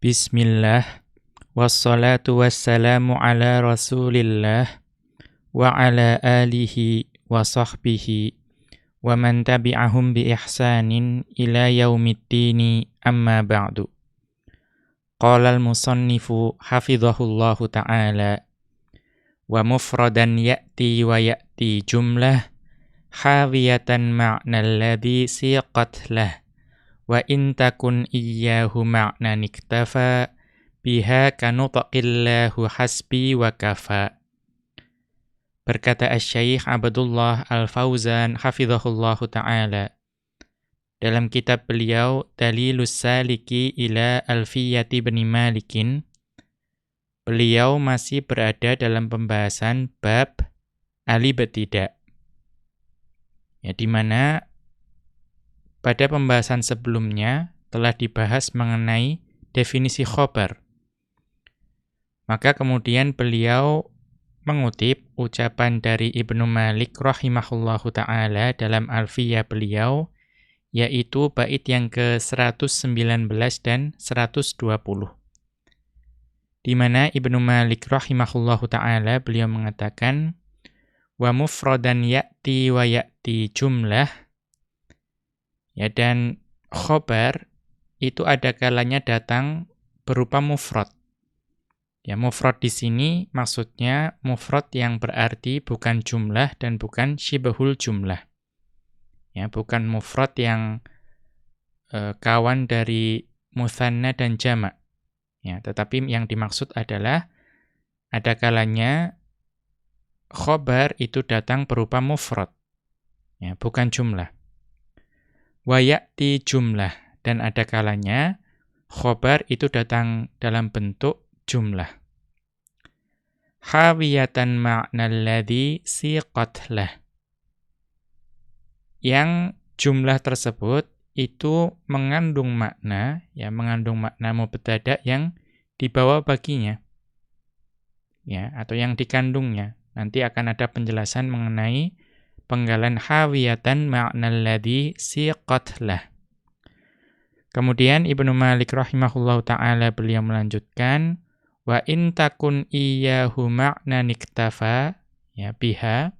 بسم الله والصلاة والسلام على رسول الله وعلى آله وصحبه ومن تبعهم بإحسان إلى يوم الدين أما بعد. قال المصنف حفظه الله تعالى ومفردا يأتي ويأتي جملة حاوية معنى الذي سيقت له Wa in takun iyyahu ma'na niktafa biha kanutaqillahu hasbi wa kafa. Berkata Asy-Syaikh Abdullah Al-Fauzan hafizahullahu taala dalam kitab beliau Dalilus Saliki ila Alfiyati bin Malikin beliau masih berada dalam pembahasan bab ali betidak. Ya di mana pada pembahasan sebelumnya telah dibahas mengenai definisi khobar. Maka kemudian beliau mengutip ucapan dari Ibnu Malik rahimahullahu taala dalam Alfiyah beliau yaitu bait yang ke-119 dan 120. Di mana Ibnu Malik rahimahullahu taala beliau mengatakan wa mufradan ya'ti wa ya'ti jumlah Ya dan khobar itu ada kalanya datang berupa mufrad. Ya mufrad di sini maksudnya mufrad yang berarti bukan jumlah dan bukan syibahul jumlah. Ya, bukan mufrad yang e, kawan dari muthanna dan jamak. Ya, tetapi yang dimaksud adalah ada kalanya khobar itu datang berupa mufrad. Ya, bukan jumlah wayati jumlah dan ada kalanya khobar itu datang dalam bentuk jumlah. Hawiyatan ma'na alladhi siqat lah. Yang jumlah tersebut itu mengandung makna, ya mengandung makna mubtada yang dibawa baginya. Ya, atau yang dikandungnya. Nanti akan ada penjelasan mengenai penggalan hawiyatan ma'nal ladhi siqat lah. Kemudian Ibnu Malik rahimahullahu taala beliau melanjutkan wa in takun iyyahu ma'na niktafa ya biha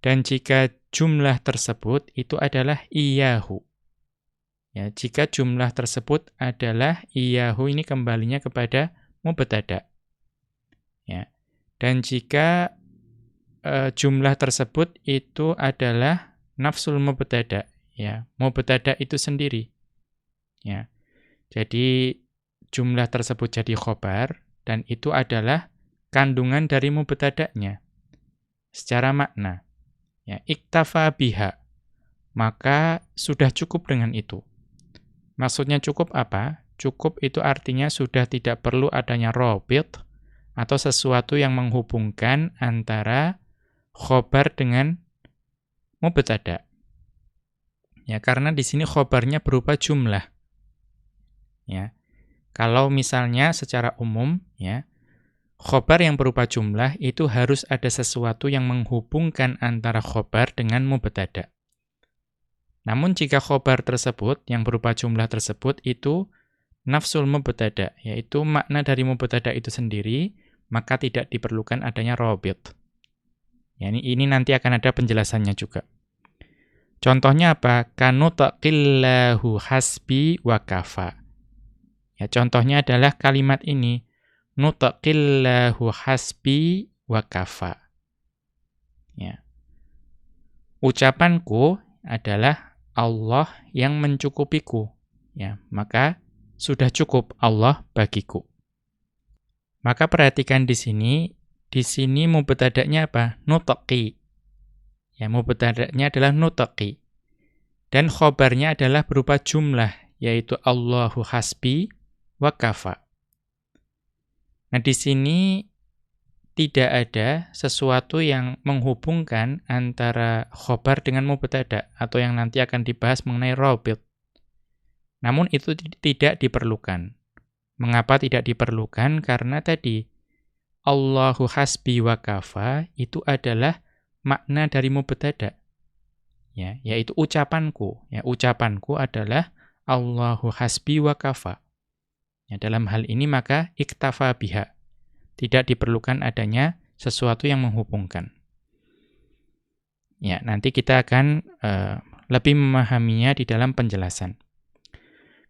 dan jika jumlah tersebut itu adalah iyahu. Ya, jika jumlah tersebut adalah iyahu ini kembalinya kepada mubtada. Ya. Dan jika e, jumlah tersebut itu adalah nafsul mubtada ya. Mubtada itu sendiri ya. Jadi jumlah tersebut jadi khobar dan itu adalah kandungan dari mubtada'nya secara makna ya. Iktafa biha maka sudah cukup dengan itu. Maksudnya cukup apa? Cukup itu artinya sudah tidak perlu adanya robit atau sesuatu yang menghubungkan antara khobar dengan mubtada. Ya, karena di sini khobarnya berupa jumlah. Ya. Kalau misalnya secara umum ya, khobar yang berupa jumlah itu harus ada sesuatu yang menghubungkan antara khobar dengan mubtada. Namun jika khobar tersebut yang berupa jumlah tersebut itu nafsul mubtada, yaitu makna dari mubtada itu sendiri, maka tidak diperlukan adanya robit. Ya, ini, ini nanti akan ada penjelasannya juga. Contohnya apa? Kanutaqillahu hasbi wa kafa. Ya, contohnya adalah kalimat ini. Nutaqillahu hasbi wa kafa. Ya. Ucapanku adalah Allah yang mencukupiku. Ya, maka sudah cukup Allah bagiku. Maka perhatikan di sini di sini mubtada'nya apa? Nutaqi. Ya, mubtada'nya adalah nutaqi. Dan khobarnya adalah berupa jumlah, yaitu Allahu hasbi wa kafa. Nah, di sini tidak ada sesuatu yang menghubungkan antara khobar dengan mubtada atau yang nanti akan dibahas mengenai robit. Namun itu tidak diperlukan. Mengapa tidak diperlukan? Karena tadi Allahu hasbi wa kafa itu adalah makna dari mubtada. Ya, yaitu ucapanku. Ya, ucapanku adalah Allahu hasbi wa kafa. Ya, dalam hal ini maka iktafa biha. Tidak diperlukan adanya sesuatu yang menghubungkan. Ya, nanti kita akan uh, lebih memahaminya di dalam penjelasan.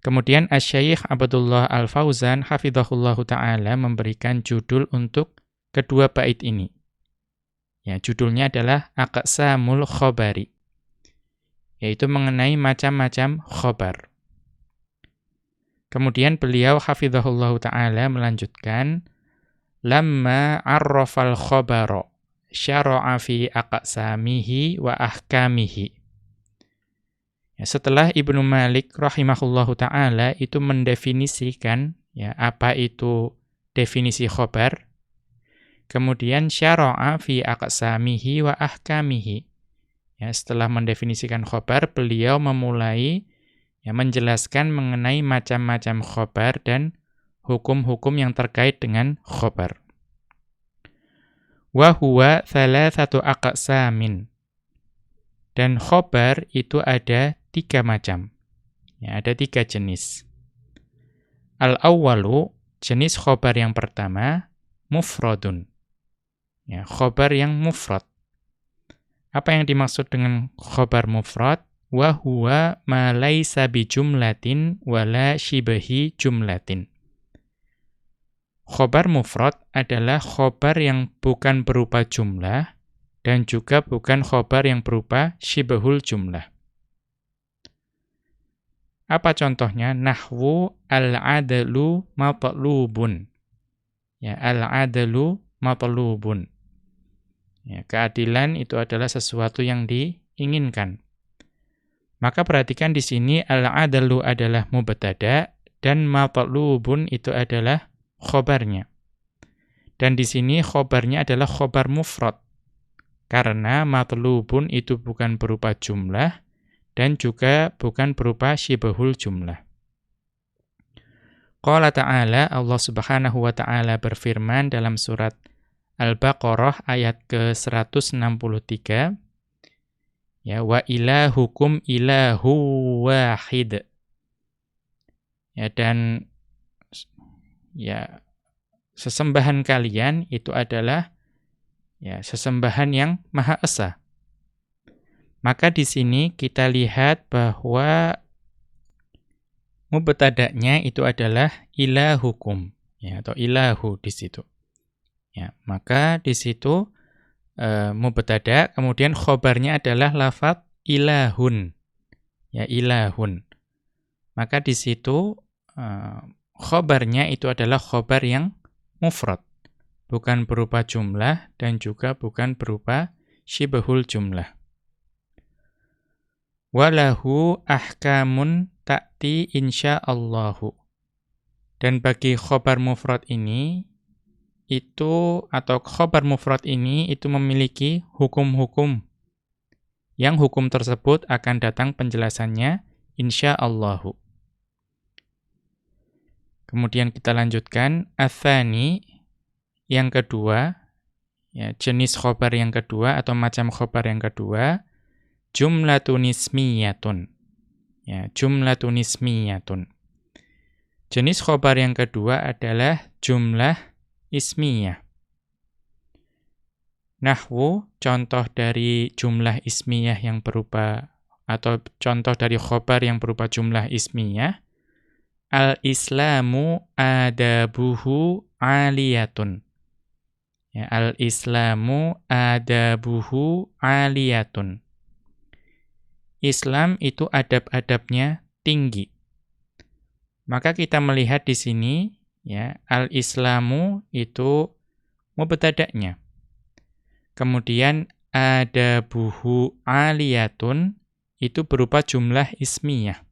Kemudian Asy-Syaikh Abdullah Al-Fauzan hafizahullahu taala memberikan judul untuk kedua bait ini. Ya, judulnya adalah Aqsamul Khabari. Yaitu mengenai macam-macam khabar. Kemudian beliau hafizahullahu taala melanjutkan lamma arrafal khabara syara'a fi aqsamihi wa ahkamihi Ya, setelah Ibnu Malik rahimahullahu taala itu mendefinisikan ya apa itu definisi khobar, kemudian syara'a fi aqsamihi wa ahkamihi. Ya, setelah mendefinisikan khobar, beliau memulai ya, menjelaskan mengenai macam-macam khobar dan hukum-hukum yang terkait dengan khobar. Wa huwa thalathatu aqsamin. Dan khobar itu ada tiga macam. Ya, ada tiga jenis. Al-awwalu, jenis khobar yang pertama, mufrodun. Ya, khobar yang mufrad. Apa yang dimaksud dengan khobar mufrad? Wa huwa ma laisa bi jumlatin wala shibahi jumlatin. Khobar mufrad adalah khobar yang bukan berupa jumlah dan juga bukan khobar yang berupa shibahul jumlah. Apa contohnya? Nahwu al-adalu matlubun. Ya, al-adalu matlubun. Ya, keadilan itu adalah sesuatu yang diinginkan. Maka perhatikan di sini al-adalu adalah mubtada dan matlubun itu adalah khobarnya. Dan di sini khobarnya adalah khobar mufrad. Karena matlubun itu bukan berupa jumlah, dan juga bukan berupa syibahul jumlah. Qala ta'ala, Allah subhanahu wa ta'ala berfirman dalam surat Al-Baqarah ayat ke-163, ya, wa ilahukum ilahu wahid. Ya, dan ya sesembahan kalian itu adalah ya sesembahan yang maha esa. Maka di sini kita lihat bahwa mubtada'nya itu adalah ilahukum ya atau ilahu di situ. Ya, maka di situ e, mubtada kemudian khobarnya adalah lafaz ilahun. Ya, ilahun. Maka di situ e, khobarnya itu adalah khobar yang mufrad, bukan berupa jumlah dan juga bukan berupa syibahul jumlah. Walahu ahkamun ta'ti insya'allahu. Dan bagi khobar mufrad ini, itu atau khobar mufrad ini itu memiliki hukum-hukum. Yang hukum tersebut akan datang penjelasannya insya'allahu. Kemudian kita lanjutkan. Athani, yang kedua, ya, jenis khobar yang kedua atau macam khobar yang kedua, jumlatun ismiyatun. Ya, jumlatun ismiyatun. Jenis khobar yang kedua adalah jumlah ismiyah. Nahwu, contoh dari jumlah ismiyah yang berupa, atau contoh dari khobar yang berupa jumlah ismiyah, Al-Islamu adabuhu aliyatun. Ya, Al-Islamu adabuhu aliyatun. Islam itu adab-adabnya tinggi. Maka kita melihat di sini ya, al-islamu itu mubtada'nya. Kemudian adabuhu aliyatun itu berupa jumlah ismiyah.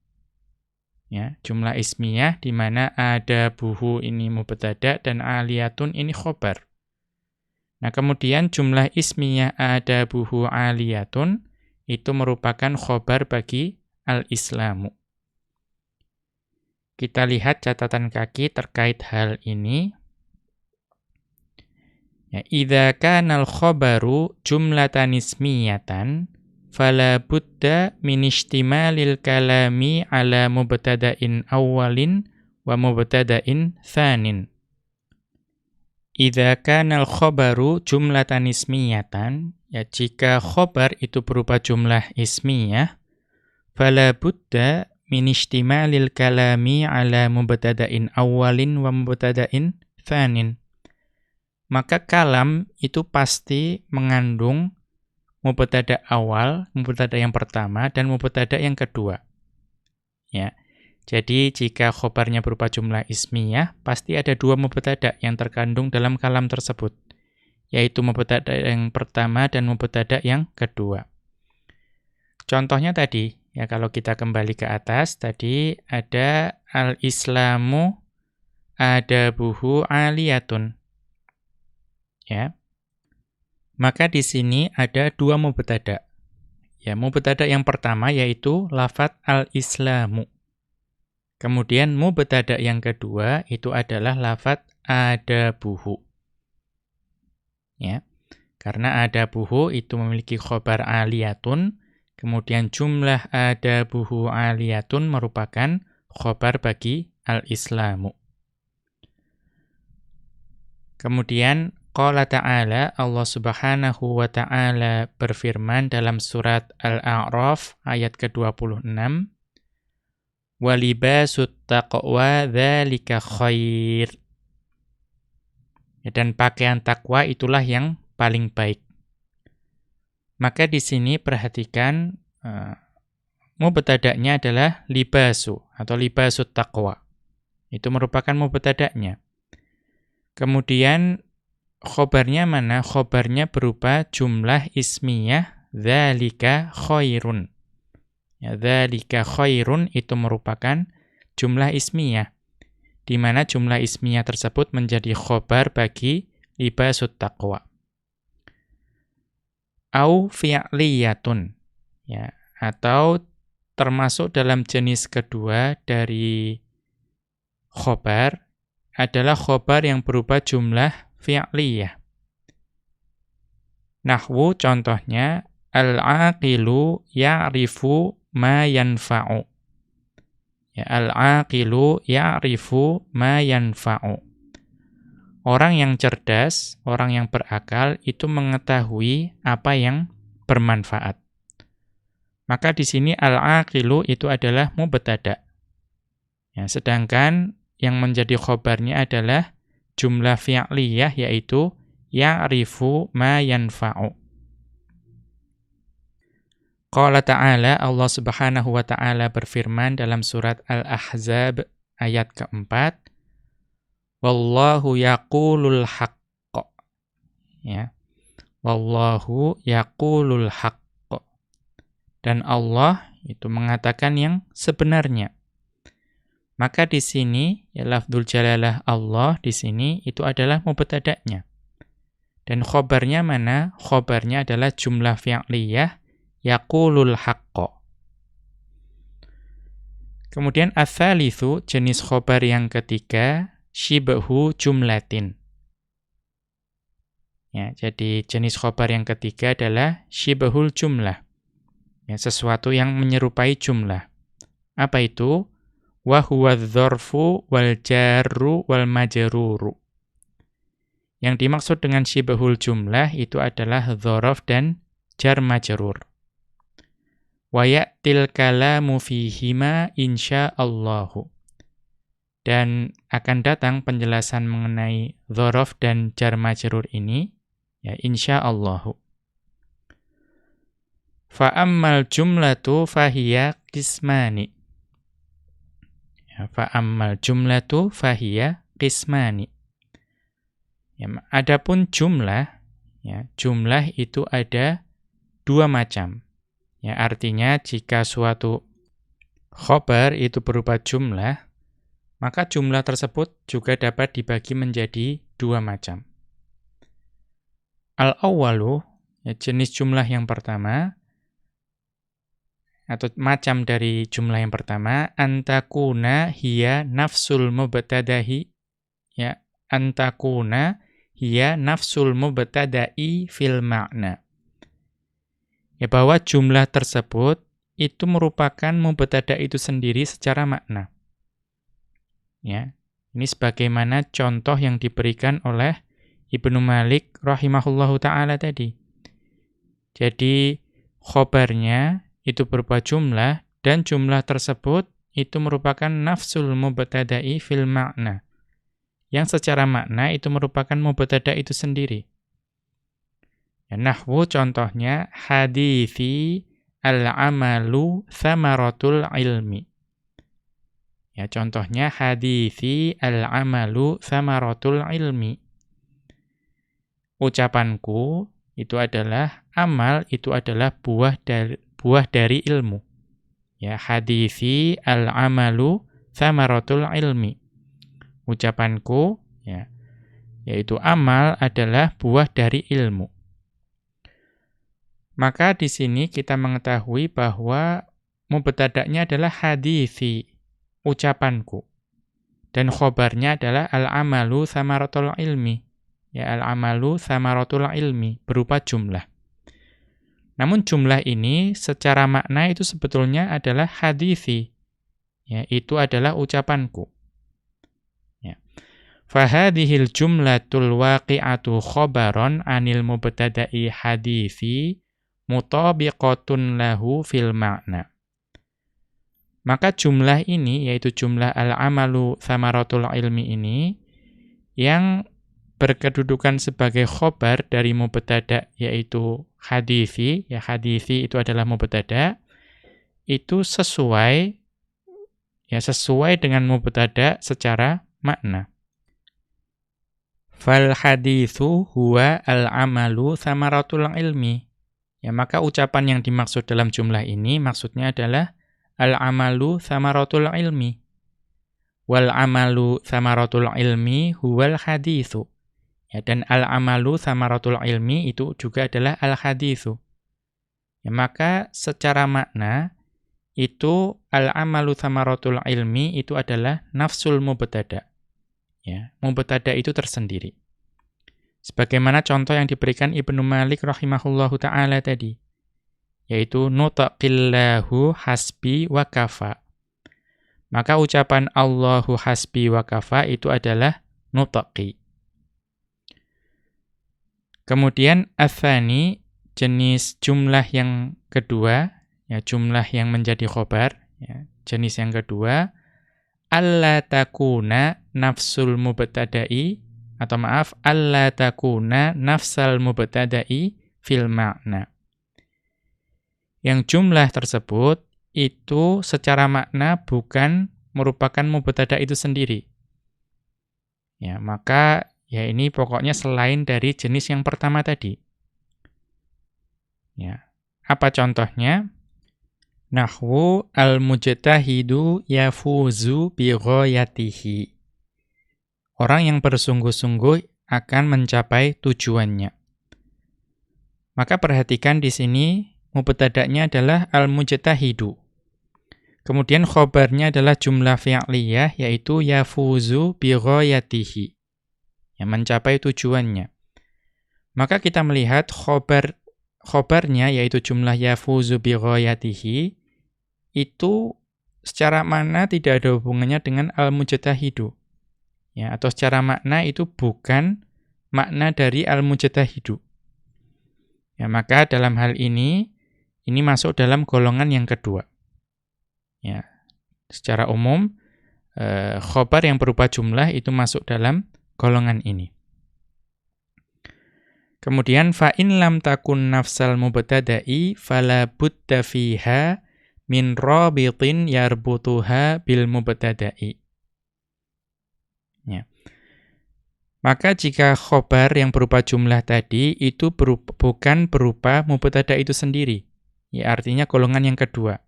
Ya, jumlah ismiyah di mana adabuhu ini mubtada dan aliyatun ini khobar. Nah, kemudian jumlah ismiyah adabuhu aliyatun itu merupakan khobar bagi al-islamu. Kita lihat catatan kaki terkait hal ini. Ya, idza kana al-khabaru jumlatan ismiyatan fala min kalami ala mubtada'in awwalin wa mubtada'in tsanin. Idza kana al-khabaru jumlatan ismiyatan, ya jika khabar itu berupa jumlah ismiyah, fala budda min istimalil kalami ala mubtada'in awwalin wa mubtada'in tsanin. Maka kalam itu pasti mengandung mubtada awal, mubtada yang pertama dan mubtada yang kedua. Ya. Jadi jika khobarnya berupa jumlah ismiyah, pasti ada dua mubtada yang terkandung dalam kalam tersebut, yaitu mubtada yang pertama dan mubtada yang kedua. Contohnya tadi, ya kalau kita kembali ke atas, tadi ada al-islamu ada buhu aliyatun. Ya. Maka di sini ada dua mubtada. Ya, mubtada yang pertama yaitu lafat al-islamu. Kemudian mubtada yang kedua itu adalah lafat adabuhu. Ya. Karena adabuhu itu memiliki khobar aliyatun, kemudian jumlah adabuhu aliyatun merupakan khobar bagi al-islamu. Kemudian qala ta'ala Allah Subhanahu wa taala berfirman dalam surat Al-A'raf ayat ke-26 walibasut taqwa dzalika khair. Ya, dan pakaian takwa itulah yang paling baik. Maka di sini perhatikan uh, mubtada'nya adalah libasu atau libasut taqwa. Itu merupakan mubtada'nya. Kemudian khobarnya mana? Khobarnya berupa jumlah ismiyah dzalika khairun. Ya, dzalika khairun itu merupakan jumlah ismiyah di mana jumlah ismiyah tersebut menjadi khobar bagi libasut taqwa. Au fi'liyatun ya atau termasuk dalam jenis kedua dari khobar adalah khobar yang berupa jumlah fi'liyah. Nahwu contohnya al-aqilu ya'rifu ma yanfa'u. Ya, al-aqilu ya'rifu ma yanfa'u. Orang yang cerdas, orang yang berakal itu mengetahui apa yang bermanfaat. Maka di sini al-aqilu itu adalah mubtada. Ya, sedangkan yang menjadi khobarnya adalah jumlah fi'liyah yaitu ya'rifu ma yanfa'u. Qala ta'ala Allah Subhanahu wa taala berfirman dalam surat Al-Ahzab ayat keempat Wallahu yaqulul haqq. Ya. Wallahu yaqulul haqq. Dan Allah itu mengatakan yang sebenarnya. Maka di sini ya lafdzul jalalah Allah di sini itu adalah mubtada'nya. Dan khobarnya mana? Khobarnya adalah jumlah fi'liyah yaqulul haqqo. Kemudian ats-tsalitsu jenis khobar yang ketiga syibhu jumlatin. Ya, jadi jenis khobar yang ketiga adalah syibhul jumlah. Ya, sesuatu yang menyerupai jumlah. Apa itu? Wa huwa dzarfu wal jarru wal majruru. Yang dimaksud dengan syibhul jumlah itu adalah dzaraf dan jar majrur wa ya'til kalamu fihima insyaallahu. Dan akan datang penjelasan mengenai dzaraf dan jar majrur ini ya insyaallahu. Fa ammal jumlatu fahiya qismani. Ya, fa ammal jumlatu fahiya qismani. Ya, adapun jumlah ya, jumlah itu ada dua macam. Ya, artinya jika suatu khobar itu berupa jumlah, maka jumlah tersebut juga dapat dibagi menjadi dua macam. Al-awwalu, ya, jenis jumlah yang pertama, atau macam dari jumlah yang pertama, antakuna hiya nafsul mubtadahi, ya, antakuna hiya nafsul mubtada'i fil ma'na ya bahwa jumlah tersebut itu merupakan mubtada itu sendiri secara makna. Ya. Ini sebagaimana contoh yang diberikan oleh Ibnu Malik rahimahullahu taala tadi. Jadi khobarnya itu berupa jumlah dan jumlah tersebut itu merupakan nafsul mubtada'i fil makna. Yang secara makna itu merupakan mubtada itu sendiri. Ya, nahwu contohnya hadithi al-amalu thamaratul ilmi. Ya, contohnya hadithi al-amalu thamaratul ilmi. Ucapanku itu adalah amal itu adalah buah dari buah dari ilmu. Ya, hadithi al-amalu thamaratul ilmi. Ucapanku ya yaitu amal adalah buah dari ilmu. Maka di sini kita mengetahui bahwa mubtada'nya adalah hadithi ucapanku. Dan khobarnya adalah al-amalu samaratul ilmi. Ya, al-amalu samaratul ilmi, berupa jumlah. Namun jumlah ini secara makna itu sebetulnya adalah hadithi. Ya, itu adalah ucapanku. Ya. Fahadihil jumlatul waqi'atu khobaron anil mubtada'i hadithi mutabiqatun lahu fil makna. Maka jumlah ini, yaitu jumlah al-amalu thamaratul ilmi ini, yang berkedudukan sebagai khobar dari mubtada, yaitu hadithi, ya hadithi itu adalah mubtada, itu sesuai, ya sesuai dengan mubtada secara makna. Fal hadithu huwa al-amalu thamaratul ilmi. Ya, maka ucapan yang dimaksud dalam jumlah ini maksudnya adalah al-amalu thamaratul ilmi. Wal amalu thamaratul ilmi huwal hadithu. Ya, dan al-amalu thamaratul ilmi itu juga adalah al-hadithu. Ya, maka secara makna itu al-amalu thamaratul ilmi itu adalah nafsul mubtada. Ya, mubtada itu tersendiri. Sebagaimana contoh yang diberikan Ibnu Malik rahimahullahu taala tadi yaitu nutaqillahu hasbi wa kafa. Maka ucapan Allahu hasbi wa kafa itu adalah nutaqi. Kemudian athani jenis jumlah yang kedua, ya jumlah yang menjadi khobar, ya, jenis yang kedua alla takuna nafsul mubtada'i atau maaf alla takuna nafsal mubtada'i fil ma'na yang jumlah tersebut itu secara makna bukan merupakan mubtada itu sendiri. Ya, maka ya ini pokoknya selain dari jenis yang pertama tadi. Ya. Apa contohnya? Nahwu al-mujtahidu yafuzu bi ghayatihi. Orang yang bersungguh-sungguh akan mencapai tujuannya. Maka perhatikan di sini mubtada'nya adalah al-mujtahidu. Kemudian khobarnya adalah jumlah fi'liyah yaitu yafuzu bi ghayatihi. Yang mencapai tujuannya. Maka kita melihat khobar khobarnya yaitu jumlah yafuzu bi ghayatihi itu secara makna tidak ada hubungannya dengan al-mujtahidu. Ya, atau secara makna itu bukan makna dari al-mujtahidu. Ya, maka dalam hal ini ini masuk dalam golongan yang kedua. Ya. Secara umum, eh, khobar yang berupa jumlah itu masuk dalam golongan ini. Kemudian fa'in lam takun nafsal mubtada'i fala budda fiha min rabitin yarbutuha bil mubtada'i. Ya. Maka jika khobar yang berupa jumlah tadi itu berupa, bukan berupa mubtada itu sendiri, Ya, artinya golongan yang kedua.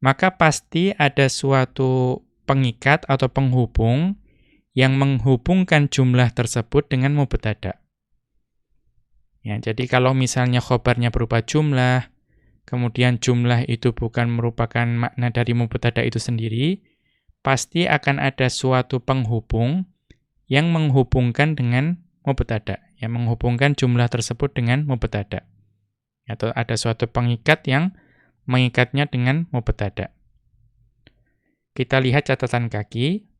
Maka pasti ada suatu pengikat atau penghubung yang menghubungkan jumlah tersebut dengan mubtada. Ya, jadi kalau misalnya khobarnya berupa jumlah, kemudian jumlah itu bukan merupakan makna dari mubtada itu sendiri, pasti akan ada suatu penghubung yang menghubungkan dengan mubtada, yang menghubungkan jumlah tersebut dengan mubtada atau ada suatu pengikat yang mengikatnya dengan mubtada. Kita lihat catatan kaki.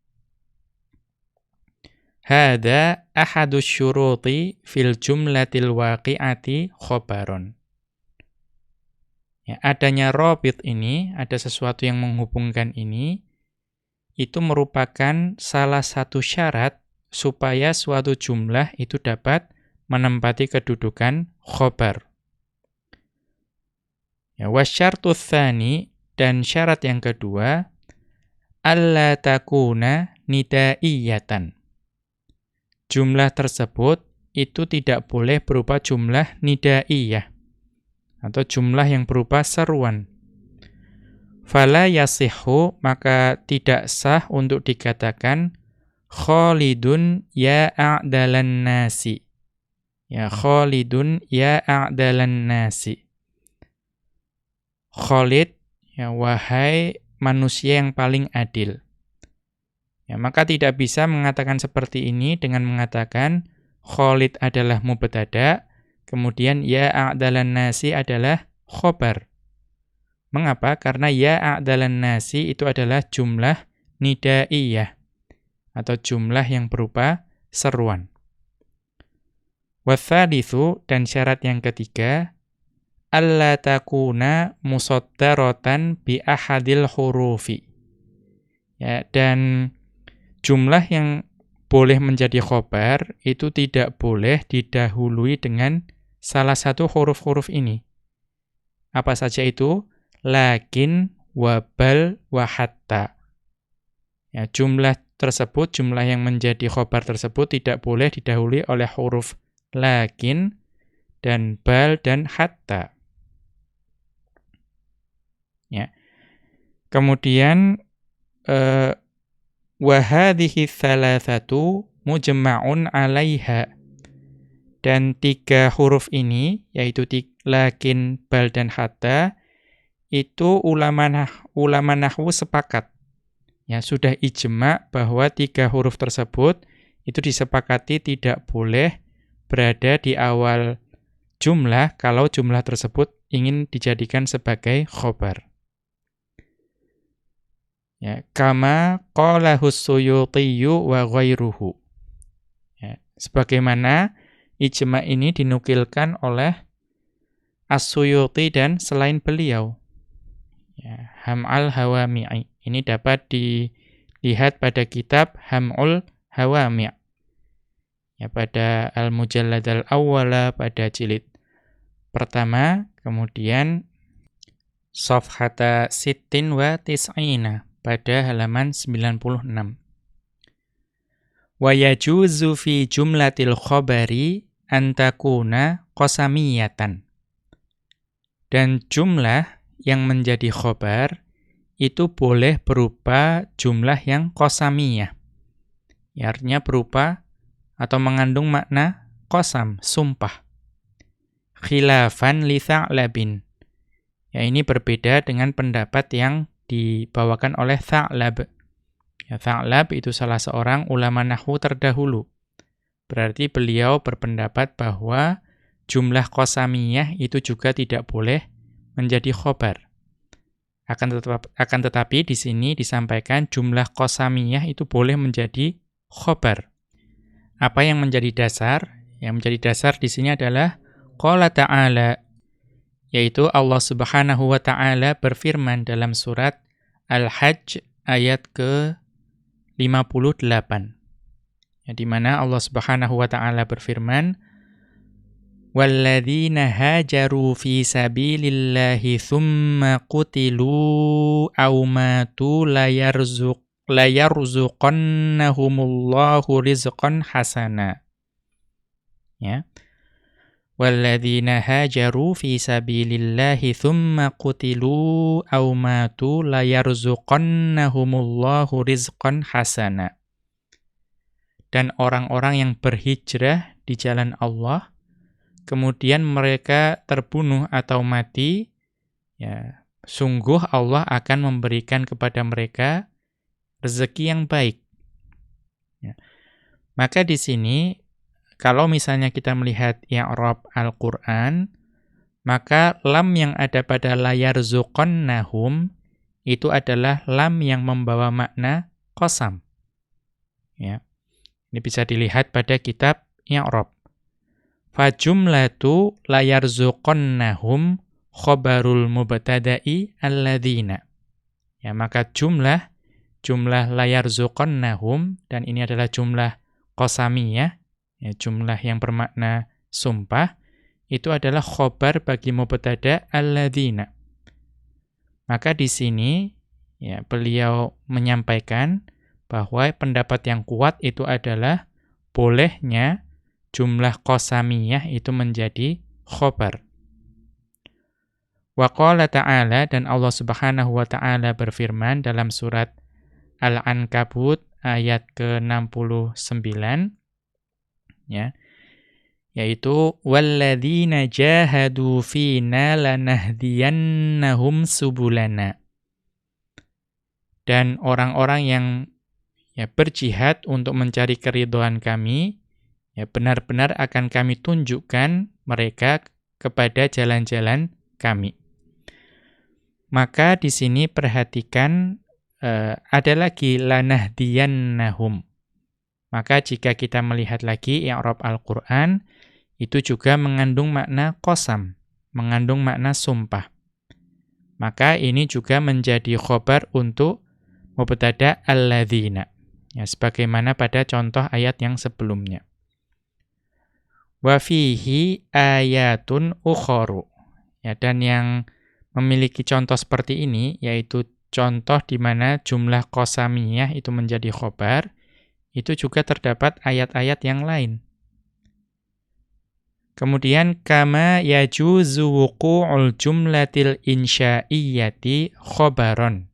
Hada ahadus syuruti fil jumlatil waqi'ati khobaron. Ya, adanya robit ini, ada sesuatu yang menghubungkan ini, itu merupakan salah satu syarat supaya suatu jumlah itu dapat menempati kedudukan khobar. Ya, wasyartu dan syarat yang kedua alla takuna nidaiyatan. Jumlah tersebut itu tidak boleh berupa jumlah nidaiyah atau jumlah yang berupa seruan. Fala yasihu maka tidak sah untuk dikatakan Khalidun ya a'dalan nasi. Ya Khalidun ya a'dalan nasi. Khalid ya wahai manusia yang paling adil. Ya, maka tidak bisa mengatakan seperti ini dengan mengatakan Khalid adalah mubtada, kemudian ya a'dalan nasi adalah khobar. Mengapa? Karena ya a'dalan nasi itu adalah jumlah nidaiyah atau jumlah yang berupa seruan. Wathalithu dan syarat yang ketiga alla takuna musaddaratan bi ahadil hurufi. Ya, dan jumlah yang boleh menjadi khobar itu tidak boleh didahului dengan salah satu huruf-huruf ini. Apa saja itu? Lakin, wabal, wahatta. Ya, jumlah tersebut, jumlah yang menjadi khobar tersebut tidak boleh didahului oleh huruf lakin dan bal dan hatta. Ya. Kemudian eh, hadhihi thalathatu mujma'un 'alaiha. Dan tiga huruf ini yaitu lakin, bal dan hatta itu ulama nah, ulama nahwu sepakat ya sudah ijma bahwa tiga huruf tersebut itu disepakati tidak boleh berada di awal jumlah kalau jumlah tersebut ingin dijadikan sebagai khobar. Ya, kama qala suyutiyu wa ghairuhu. Ya, sebagaimana ijma ini dinukilkan oleh As-Suyuti dan selain beliau. Ya, Ham'al Hawami'i. Ini dapat dilihat pada kitab Ham'ul Hawami' ya pada Al-Mujallad al-Awwala pada jilid pertama, kemudian Sofhata Sittin wa Tis'ina pada halaman 96. Wa yajuzu fi jumlatil khabari antakuna qasamiyatan. Dan jumlah yang menjadi khobar itu boleh berupa jumlah yang kosamiyah. Ya, artinya berupa atau mengandung makna kosam, sumpah. Khilafan li tha'labin. Ya, ini berbeda dengan pendapat yang dibawakan oleh Tha'lab. Ya, Tha'lab itu salah seorang ulama nahwu terdahulu. Berarti beliau berpendapat bahwa jumlah kosamiyah itu juga tidak boleh menjadi khobar. Akan, tetap, akan tetapi di sini disampaikan jumlah kosamiyah itu boleh menjadi khobar. Apa yang menjadi dasar? Yang menjadi dasar di sini adalah Qala ta'ala, yaitu Allah subhanahu wa ta'ala berfirman dalam surat Al-Hajj ayat ke-58. Ya, di mana Allah subhanahu wa ta'ala berfirman, وَالَّذِينَ هَاجَرُوا فِي سَبِيلِ اللَّهِ ثُمَّ قُتِلُوا أَوْ مَاتُوا لَيَرْزُقْ لَيَرْزُقَنَّهُمُ اللَّهُ رِزْقًا حَسَنًا Ya. وَالَّذِينَ هَاجَرُوا فِي سَبِيلِ اللَّهِ ثُمَّ قُتِلُوا أَوْ مَاتُوا لَيَرْزُقَنَّهُمُ اللَّهُ رِزْقًا حَسَنًا Dan orang-orang yang berhijrah di jalan Allah, kemudian mereka terbunuh atau mati, ya, sungguh Allah akan memberikan kepada mereka rezeki yang baik. Ya. Maka di sini, kalau misalnya kita melihat i'rab Al-Quran, maka lam yang ada pada layar nahum itu adalah lam yang membawa makna kosam. Ya. Ini bisa dilihat pada kitab I'rab. Fajumlatu layarzuqannahum khobarul mubtada'i alladzina. Ya, maka jumlah jumlah layarzuqannahum dan ini adalah jumlah qasamiyah, ya, jumlah yang bermakna sumpah itu adalah khobar bagi mubtada alladzina. Maka di sini ya beliau menyampaikan bahwa pendapat yang kuat itu adalah bolehnya jumlah kosamiyah itu menjadi khobar. Wa qala ta'ala dan Allah Subhanahu wa taala berfirman dalam surat Al-Ankabut ayat ke-69 ya yaitu walladzina jahadu fina lanahdiyannahum subulana dan orang-orang yang ya berjihad untuk mencari keridhaan kami, ya benar-benar akan kami tunjukkan mereka kepada jalan-jalan kami. Maka di sini perhatikan uh, ada lagi lanahdiyannahum. Maka jika kita melihat lagi i'rab Al-Qur'an itu juga mengandung makna kosam, mengandung makna sumpah. Maka ini juga menjadi khobar untuk mubtada alladzina. Ya, sebagaimana pada contoh ayat yang sebelumnya. Wa fihi ayatun ukhoru. Ya, dan yang memiliki contoh seperti ini, yaitu contoh di mana jumlah kosamiyah itu menjadi khobar, itu juga terdapat ayat-ayat yang lain. Kemudian kama yajuzu wuqu'ul jumlatil insya'iyati khobaron.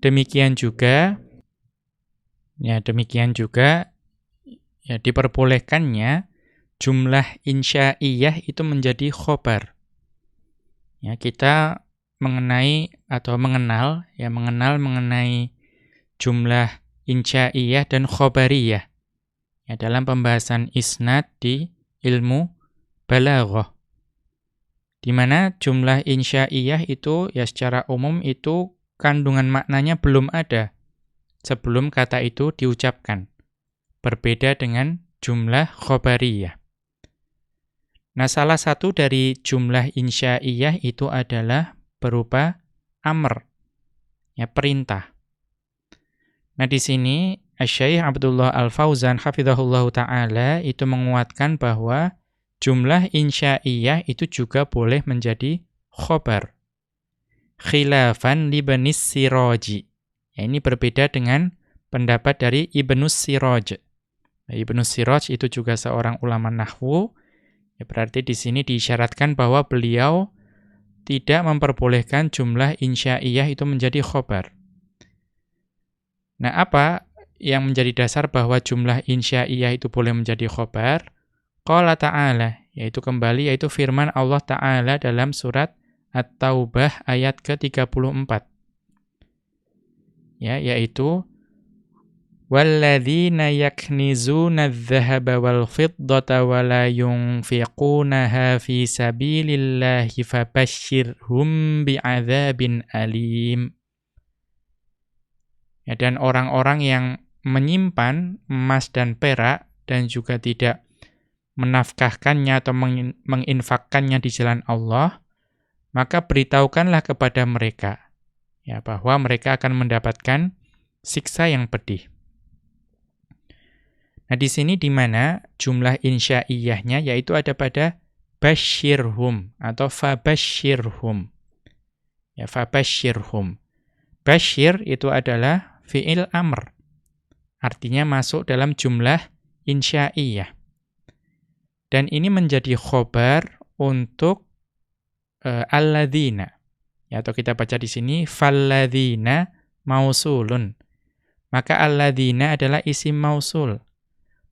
Demikian juga ya demikian juga ya diperbolehkannya jumlah insya'iyah itu menjadi khobar. Ya, kita mengenai atau mengenal ya mengenal mengenai jumlah insya'iyah dan khobariyah. Ya, dalam pembahasan isnad di ilmu balaghah. Di mana jumlah insya'iyah itu ya secara umum itu kandungan maknanya belum ada sebelum kata itu diucapkan. Berbeda dengan jumlah khobariyah. Nah, salah satu dari jumlah insya'iyah itu adalah berupa amr, ya perintah. Nah, di sini Syekh Abdullah Al-Fauzan hafizahullahu taala itu menguatkan bahwa jumlah insya'iyah itu juga boleh menjadi khobar khilafan libanis siroji. Ya, ini berbeda dengan pendapat dari Ibnus Siroj. Nah, Ibnus Siroj itu juga seorang ulama nahwu. Berarti di sini diisyaratkan bahwa beliau tidak memperbolehkan jumlah insya'iyah itu menjadi khobar. Nah, apa yang menjadi dasar bahwa jumlah insya'iyah itu boleh menjadi khobar? Qala ta'ala, yaitu kembali, yaitu firman Allah Ta'ala dalam surat At-Taubah ayat ke-34. Ya, yaitu Ya, dan orang-orang yang menyimpan emas dan perak dan juga tidak menafkahkannya atau menginfakkannya di jalan Allah, maka beritahukanlah kepada mereka ya bahwa mereka akan mendapatkan siksa yang pedih. Nah, di sini di mana jumlah insya'iyahnya yaitu ada pada basyirhum atau fabasyirhum. Ya, fabasyirhum. Basyir itu adalah fi'il amr. Artinya masuk dalam jumlah insya'iyah. Dan ini menjadi khobar untuk uh, alladzina. Ya, atau kita baca di sini falladzina mausulun. Maka alladzina adalah isim mausul.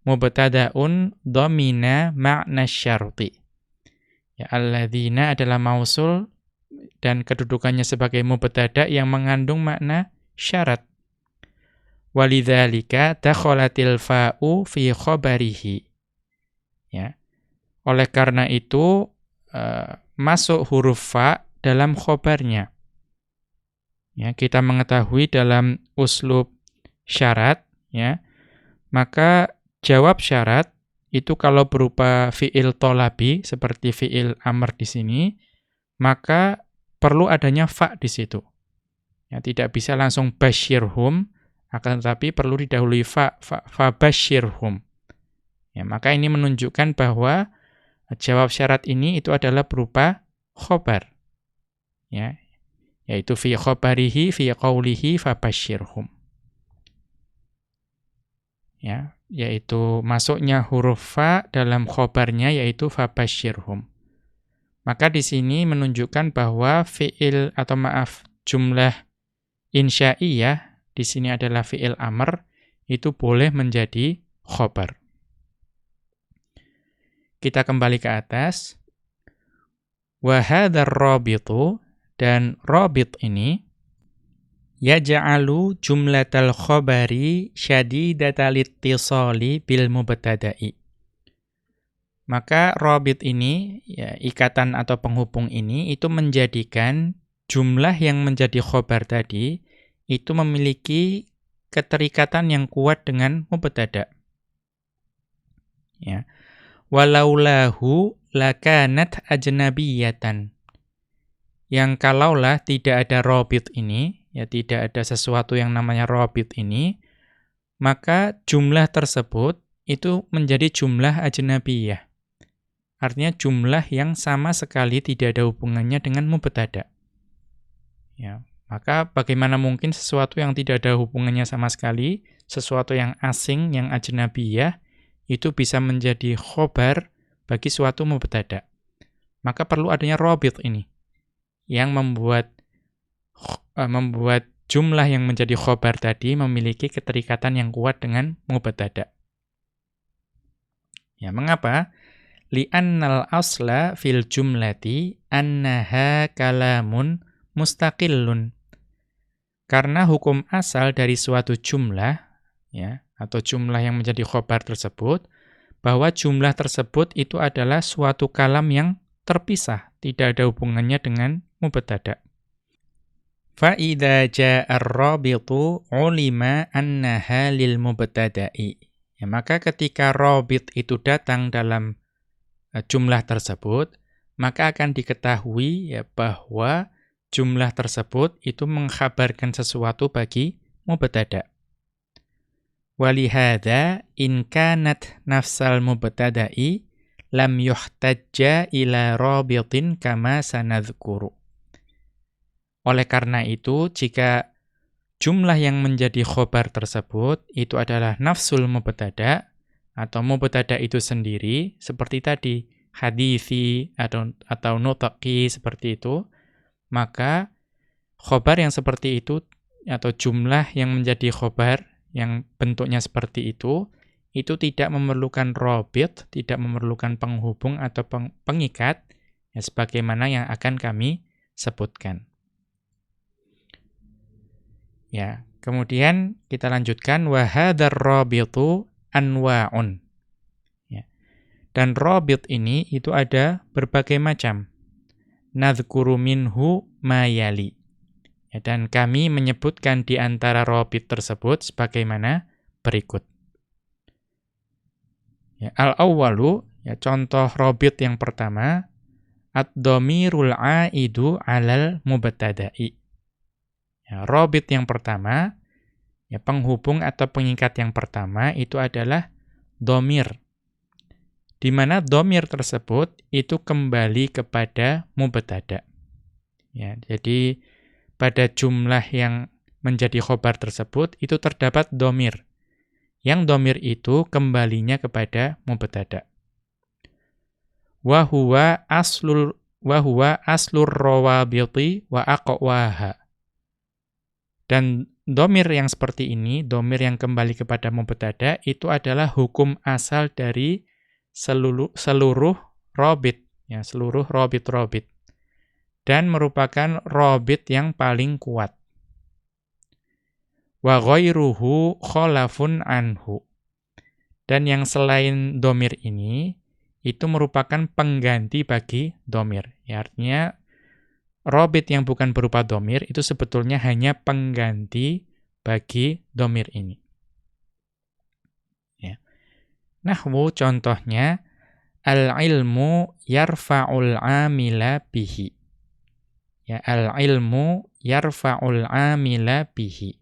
Mubtadaun domina makna syarti. Ya, alladzina adalah mausul dan kedudukannya sebagai mubtada yang mengandung makna syarat. Walidzalika dakhalatil fa'u fi khabarihi. Ya. Oleh karena itu uh, masuk huruf fa dalam khobarnya. Ya, kita mengetahui dalam uslub syarat, ya, Maka jawab syarat itu kalau berupa fi'il tolabi, seperti fi'il amr di sini, maka perlu adanya fa di situ. Ya, tidak bisa langsung basyirhum, akan tetapi perlu didahului fa, fa, fa basyirhum. Ya, maka ini menunjukkan bahwa jawab syarat ini itu adalah berupa khobar. Ya, yaitu fi khobarihi fi qawlihi basyirhum. Ya, yaitu masuknya huruf fa dalam khobarnya yaitu basyirhum. Maka di sini menunjukkan bahwa fiil atau maaf jumlah insya'iyah di sini adalah fi'il amr, itu boleh menjadi khobar. Kita kembali ke atas. Wahadar robitu, dan robit ini, yaja'alu jumlatal khobari syadidatal ittisali bil mubtada'i. Maka robit ini, ya, ikatan atau penghubung ini, itu menjadikan jumlah yang menjadi khobar tadi, itu memiliki keterikatan yang kuat dengan mubtada. Ya. Walaulahu lakanat ajnabiyatan. Yang kalaulah tidak ada robit ini, ya tidak ada sesuatu yang namanya robit ini, maka jumlah tersebut itu menjadi jumlah ajnabiyah. Artinya jumlah yang sama sekali tidak ada hubungannya dengan mubtada. Ya, maka bagaimana mungkin sesuatu yang tidak ada hubungannya sama sekali, sesuatu yang asing, yang ajnabiyah, itu bisa menjadi khobar bagi suatu mubtada. Maka perlu adanya robit ini, yang membuat uh, membuat jumlah yang menjadi khobar tadi memiliki keterikatan yang kuat dengan mubtada. Ya, mengapa? Li'annal asla fil jumlati annaha kalamun mustaqillun. Karena hukum asal dari suatu jumlah, ya, atau jumlah yang menjadi khobar tersebut, bahwa jumlah tersebut itu adalah suatu kalam yang terpisah, tidak ada hubungannya dengan mubtada. Fa'idha ja'ar rabitu ulima annaha lil mubtada'i. Ya, maka ketika robit itu datang dalam uh, jumlah tersebut, maka akan diketahui ya bahwa jumlah tersebut itu mengkhabarkan sesuatu bagi mubtada. Walihada in kanat nafsal mubtada'i lam yuhtajja ila rabitin kama sanadhkuru. Oleh karena itu, jika jumlah yang menjadi khobar tersebut itu adalah nafsul mubtada atau mubtada itu sendiri seperti tadi hadithi atau atau nutaqi seperti itu maka khobar yang seperti itu atau jumlah yang menjadi khobar yang bentuknya seperti itu, itu tidak memerlukan robit, tidak memerlukan penghubung atau peng pengikat, ya, sebagaimana yang akan kami sebutkan. Ya, kemudian kita lanjutkan wahadar robitu anwa'un. Ya. Dan robit ini itu ada berbagai macam nadhkuru minhu mayali. Ya, dan kami menyebutkan di antara robit tersebut sebagaimana berikut. Ya, Al-awwalu, ya, contoh robit yang pertama, ad-domirul aidu alal mubtada'i. Ya, robit yang pertama, ya, penghubung atau pengikat yang pertama itu adalah domir di mana domir tersebut itu kembali kepada mubtada. Ya, jadi pada jumlah yang menjadi khobar tersebut itu terdapat domir. Yang domir itu kembalinya kepada mubtada. Wahuwa aslul wahuwa aslur rawabiti wa aqwaha. Dan domir yang seperti ini, domir yang kembali kepada mubtada, itu adalah hukum asal dari seluruh seluruh robit ya seluruh robit-robit. Dan merupakan robit yang paling kuat. Wa ghairuhu khalafun anhu. Dan yang selain domir ini itu merupakan pengganti bagi domir. Ya artinya robit yang bukan berupa domir itu sebetulnya hanya pengganti bagi domir ini Nahwu contohnya al-ilmu yarfa'ul amila bihi. Ya, al-ilmu yarfa'ul amila bihi.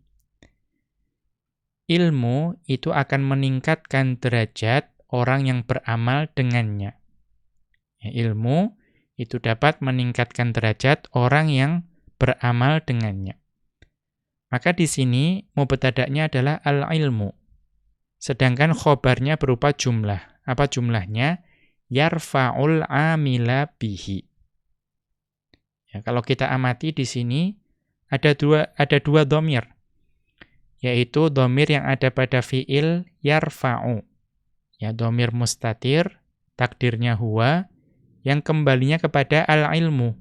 Ilmu itu akan meningkatkan derajat orang yang beramal dengannya. Ya, ilmu itu dapat meningkatkan derajat orang yang beramal dengannya. Maka di sini mubtada'nya adalah al-ilmu. Sedangkan khobarnya berupa jumlah. Apa jumlahnya? Yarfa'ul amila bihi. Ya, kalau kita amati di sini ada dua ada dua domir, yaitu domir yang ada pada fiil yarfa'u. Ya, domir mustatir, takdirnya huwa, yang kembalinya kepada al-ilmu.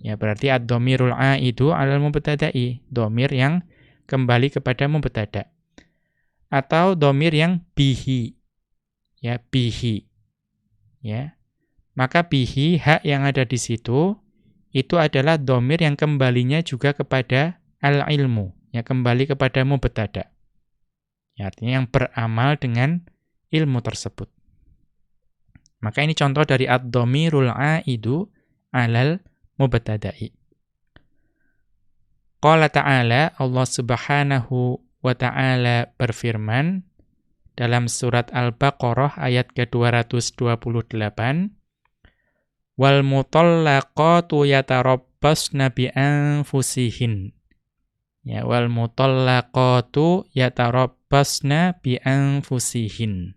Ya, berarti ad-dhamirul aidu 'alal mubtada'i, dhamir yang kembali kepada mubtada. Atau dhamir yang bihi. Ya, bihi. Ya. Maka bihi hak yang ada di situ itu adalah dhamir yang kembalinya juga kepada al-ilmu, ya kembali kepada mubtada. Ya, artinya yang beramal dengan ilmu tersebut. Maka ini contoh dari ad-dhamirul aidu alal mubtada'i. Qala ta'ala Allah Subhanahu wa ta'ala berfirman dalam surat Al-Baqarah ayat ke-228 Wal mutallaqatu yatarabbasna bi anfusihin Ya wal mutallaqatu yatarabbasna bi anfusihin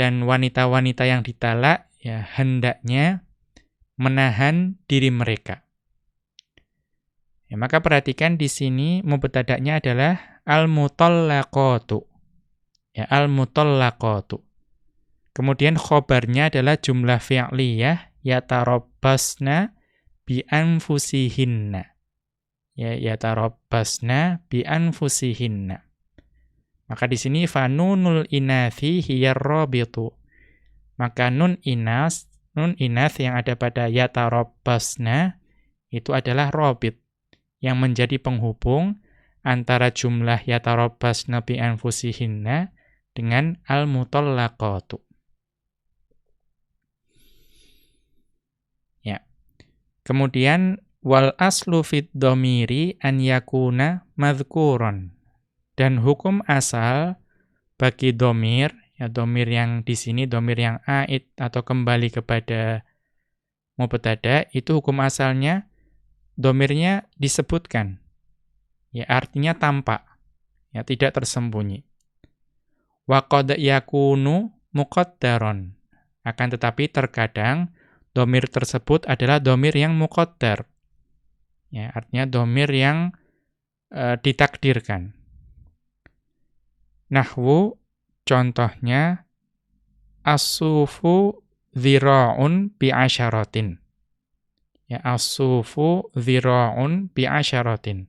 dan wanita-wanita yang ditalak ya hendaknya menahan diri mereka. Ya, maka perhatikan di sini mubtada'nya adalah al-mutallaqatu. Ya, al-mutallaqatu. Kemudian khobarnya adalah jumlah fi'liyah yatarabbasna bi anfusihinna. Ya, yatarabbasna bi anfusihinna. Maka di sini fanunul inathi hiyar rabitu. Maka nun inas, nun inas yang ada pada yatarabbasna itu adalah robit yang menjadi penghubung antara jumlah yatarabbasna bi anfusihinna dengan al-mutallaqatu. Ya. Kemudian wal aslu fit dhamiri an yakuna madhkuran. Dan hukum asal bagi domir, ya domir yang di sini, domir yang ait atau kembali kepada mubtada, itu hukum asalnya domirnya disebutkan. Ya artinya tampak, ya tidak tersembunyi. Wa qad yakunu muqaddaron. Akan tetapi terkadang domir tersebut adalah domir yang muqaddar. Ya, artinya domir yang e, ditakdirkan. Nahwu contohnya as-sufu dhira'un bi asyaratin. Ya as-sufu dhira'un bi asyaratin.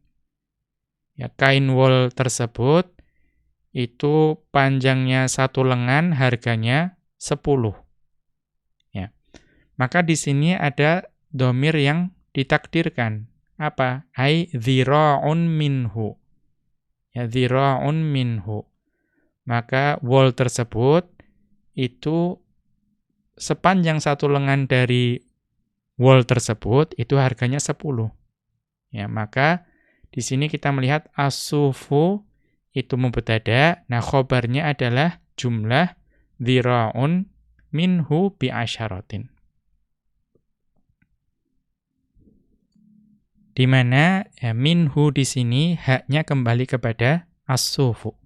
Ya kain wol tersebut itu panjangnya satu lengan harganya sepuluh. Ya. Maka di sini ada domir yang ditakdirkan. Apa? Ai dhira'un minhu. Ya dhira'un minhu maka wall tersebut itu sepanjang satu lengan dari wall tersebut itu harganya 10. Ya, maka di sini kita melihat asufu itu mubtada, nah khobarnya adalah jumlah dhira'un minhu bi asyaratin. Di mana ya, minhu di sini haknya kembali kepada asufu.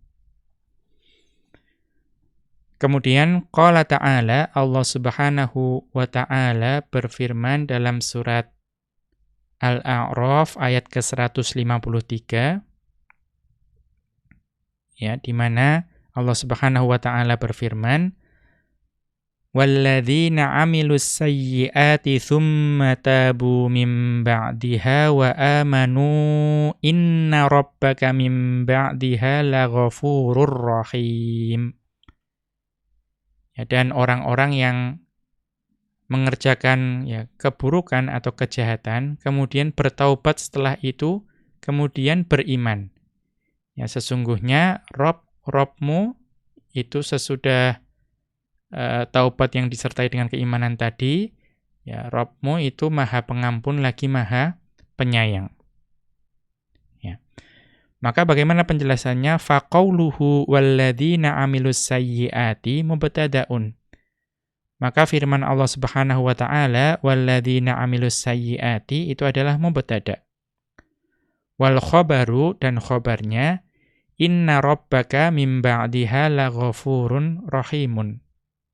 Kemudian qala ta'ala Allah Subhanahu wa taala berfirman dalam surat Al-A'raf ayat ke-153 ya di mana Allah Subhanahu wa taala berfirman walladzina 'amilus sayyiati tsumma tabu min ba'diha wa amanu inna rabbaka min ba'diha laghafurur rahim Ya, dan orang-orang yang mengerjakan ya keburukan atau kejahatan, kemudian bertaubat setelah itu, kemudian beriman. Ya sesungguhnya Rob Robmu itu sesudah uh, taubat yang disertai dengan keimanan tadi, ya Robmu itu maha pengampun lagi maha penyayang. Ya. Maka bagaimana penjelasannya? Faqauluhu walladzina amilus sayyiati mubtadaun. Maka firman Allah Subhanahu wa taala walladzina amilus sayyiati itu adalah mubtada. Wal khabaru dan khabarnya inna rabbaka mim ba'diha laghafurun rahimun.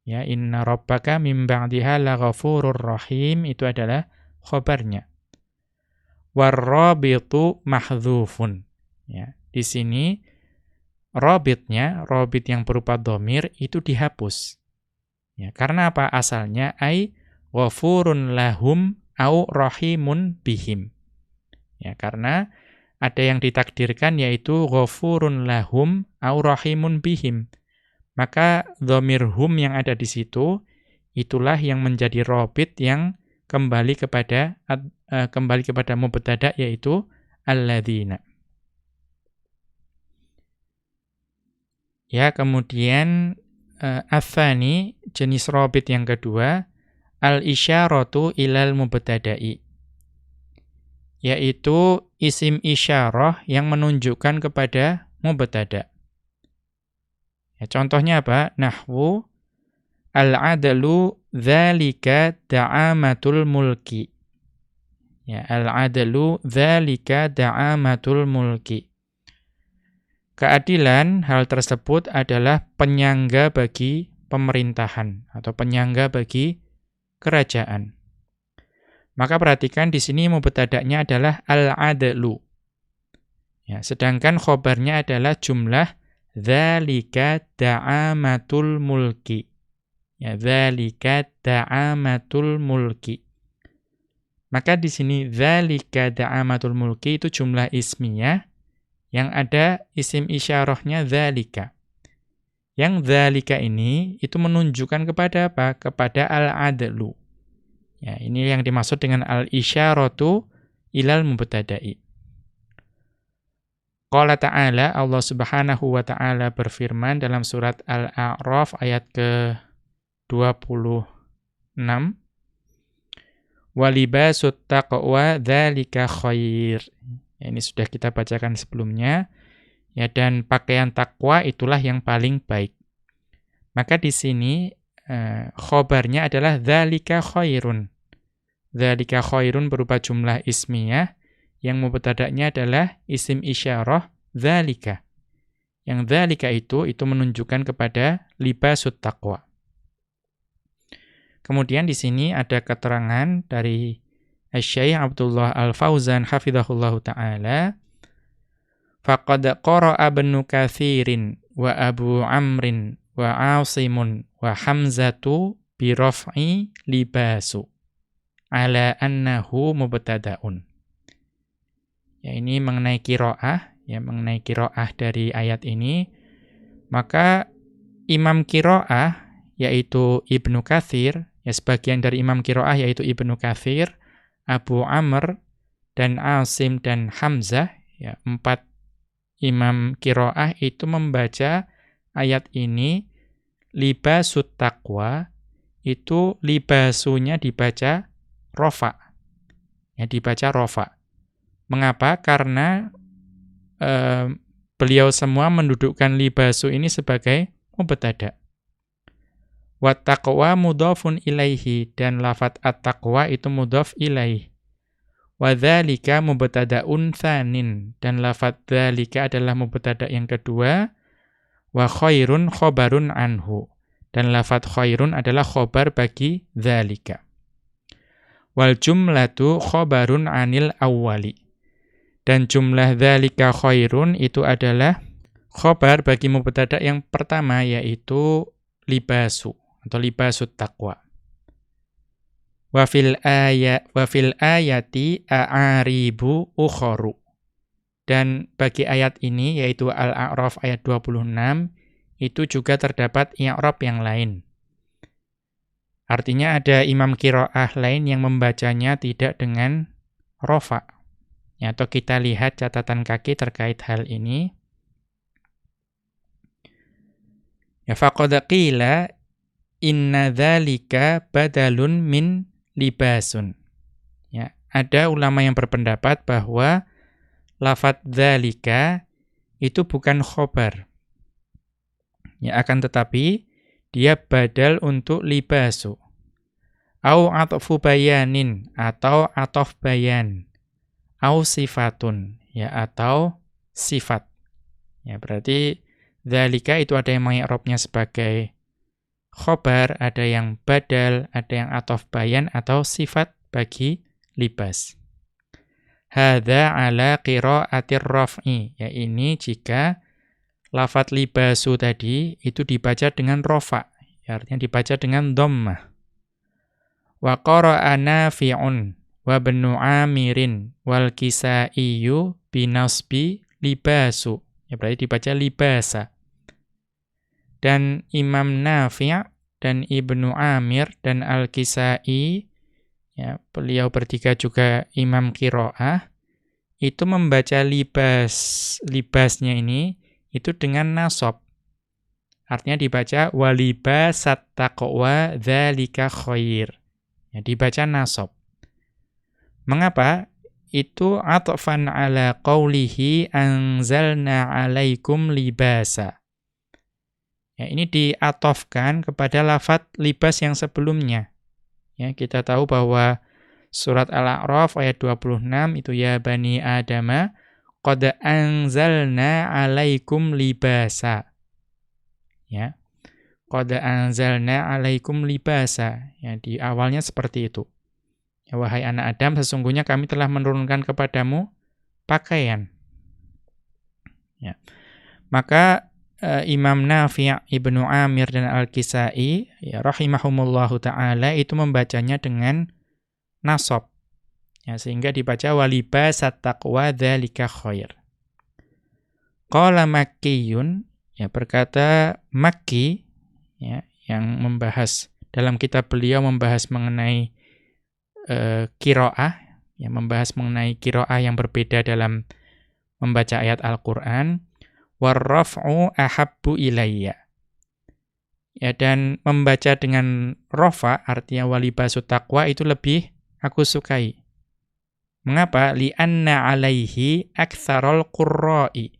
Ya, inna rabbaka mim ba'diha laghafurur rahim itu adalah khabarnya. Warrabitu mahdzufun. Ya, di sini rabitnya, rabit yang berupa domir itu dihapus. Ya, karena apa? Asalnya ai ghafurun lahum au rahimun bihim. Ya, karena ada yang ditakdirkan yaitu ghafurun lahum au rahimun bihim. Maka dhamir hum yang ada di situ itulah yang menjadi robit yang kembali kepada uh, kembali kepada mubtada yaitu alladzina. Ya, kemudian uh, afani jenis robit yang kedua al-isyaratu ilal mubtada'i yaitu isim isyarah yang menunjukkan kepada mubtada. Ya, contohnya apa? Nahwu al-adalu dzalika da'amatul mulki. Ya, al-adalu dzalika da'amatul mulki. Keadilan hal tersebut adalah penyangga bagi pemerintahan atau penyangga bagi kerajaan. Maka perhatikan di sini mubtada'nya adalah al-adlu. Ya, sedangkan khobarnya adalah jumlah dzalika da'amatul mulki. Ya, dzalika da'amatul mulki. Maka di sini dzalika da'amatul mulki itu jumlah ismiyah yang ada isim isyarahnya dzalika. Yang dzalika ini itu menunjukkan kepada apa? Kepada al-adlu. Ya, ini yang dimaksud dengan al-isyaratu ilal mubtada'i. Qala ta'ala Allah Subhanahu wa taala berfirman dalam surat Al-A'raf ayat ke-26 Walibasut taqwa dzalika khair. Ya, ini sudah kita bacakan sebelumnya. Ya dan pakaian takwa itulah yang paling baik. Maka di sini eh, khobarnya adalah dzalika khairun. Dzalika khairun berupa jumlah ismiyah yang mubtada'nya adalah isim isyarah dzalika. Yang dzalika itu itu menunjukkan kepada libasut taqwa. Kemudian di sini ada keterangan dari Syekh Abdullah Al-Fauzan hafizahullahu taala faqad qara'a ibnu Katsirin wa Abu Amrin wa Asimun wa Hamzatu bi raf'i libasu ala annahu mubtadaun. Ya ini mengenai kiroah, ya mengenai kiroah dari ayat ini, maka Imam kiroah yaitu Ibnu Katsir, ya sebagian dari Imam kiroah yaitu Ibnu Katsir Abu Amr, dan Asim dan Hamzah, ya, empat imam kiroah itu membaca ayat ini, libasut taqwa, itu libasunya dibaca rofa. Ya, dibaca rofa. Mengapa? Karena eh, beliau semua mendudukkan libasu ini sebagai mubtada. Wat taqwa mudhafun ilaihi dan lafat at-taqwa itu mudhaf ilaih. Wa dzalika mubtada'un tsanin dan lafat dzalika adalah mubtada yang kedua. Wa khairun khabarun anhu dan lafat khairun adalah khobar bagi dzalika. Wal jumlatu khabarun anil awwali. Dan jumlah dzalika khairun itu adalah khobar bagi mubtada yang pertama yaitu libasu atau libasut taqwa. Wa fil ayat wa fil ayati a'aribu ukharu. Dan bagi ayat ini yaitu Al-A'raf ayat 26 itu juga terdapat i'rab yang lain. Artinya ada imam kiroah lain yang membacanya tidak dengan rofa. Ya, atau kita lihat catatan kaki terkait hal ini. Ya faqad qila inna dzalika badalun min libasun. Ya, ada ulama yang berpendapat bahwa lafat dzalika itu bukan khobar. Ya, akan tetapi dia badal untuk libasu. Au atfu bayanin atau atof bayan. Au sifatun ya atau sifat. Ya, berarti dzalika itu ada yang mengi'rabnya sebagai khobar, ada yang badal, ada yang atof bayan atau sifat bagi libas. Hadza ala qiraatir raf'i. Ya ini jika lafat libasu tadi itu dibaca dengan rofa. Ya, artinya dibaca dengan dhammah. Wa qara'a Nafi'un wa Ibnu Amirin wal Kisaiyu binasbi libasu. Ya berarti dibaca libasa dan Imam Nafi' dan Ibnu Amir dan Al-Kisai ya beliau bertiga juga Imam Qiraah itu membaca libas libasnya ini itu dengan nasab. Artinya dibaca walibasat taqwa dzalika khair. Ya dibaca nasab. Mengapa? Itu atfan ala qaulihi anzalna alaikum libasa Ya, ini diatofkan kepada lafat libas yang sebelumnya. Ya, kita tahu bahwa surat Al-A'raf ayat 26 itu ya bani Adama qad anzalna 'alaikum libasa. Ya. Qad anzalna 'alaikum libasa. Ya, di awalnya seperti itu. Ya, wahai anak Adam, sesungguhnya kami telah menurunkan kepadamu pakaian. Ya. Maka uh, Imam Nafi' Ibnu Amir dan Al-Kisai ya rahimahumullahu taala itu membacanya dengan nasab. Ya, sehingga dibaca walibasat taqwa dzalika khair. Qala Makkiyun ya berkata Makki ya yang membahas dalam kitab beliau membahas mengenai uh, qiraah ya membahas mengenai qiraah yang berbeda dalam membaca ayat Al-Qur'an warraf'u ahabbu ilayya. Ya dan membaca dengan rofa artinya walibasu taqwa itu lebih aku sukai. Mengapa? Li'anna alaihi aktsarul qurra'i.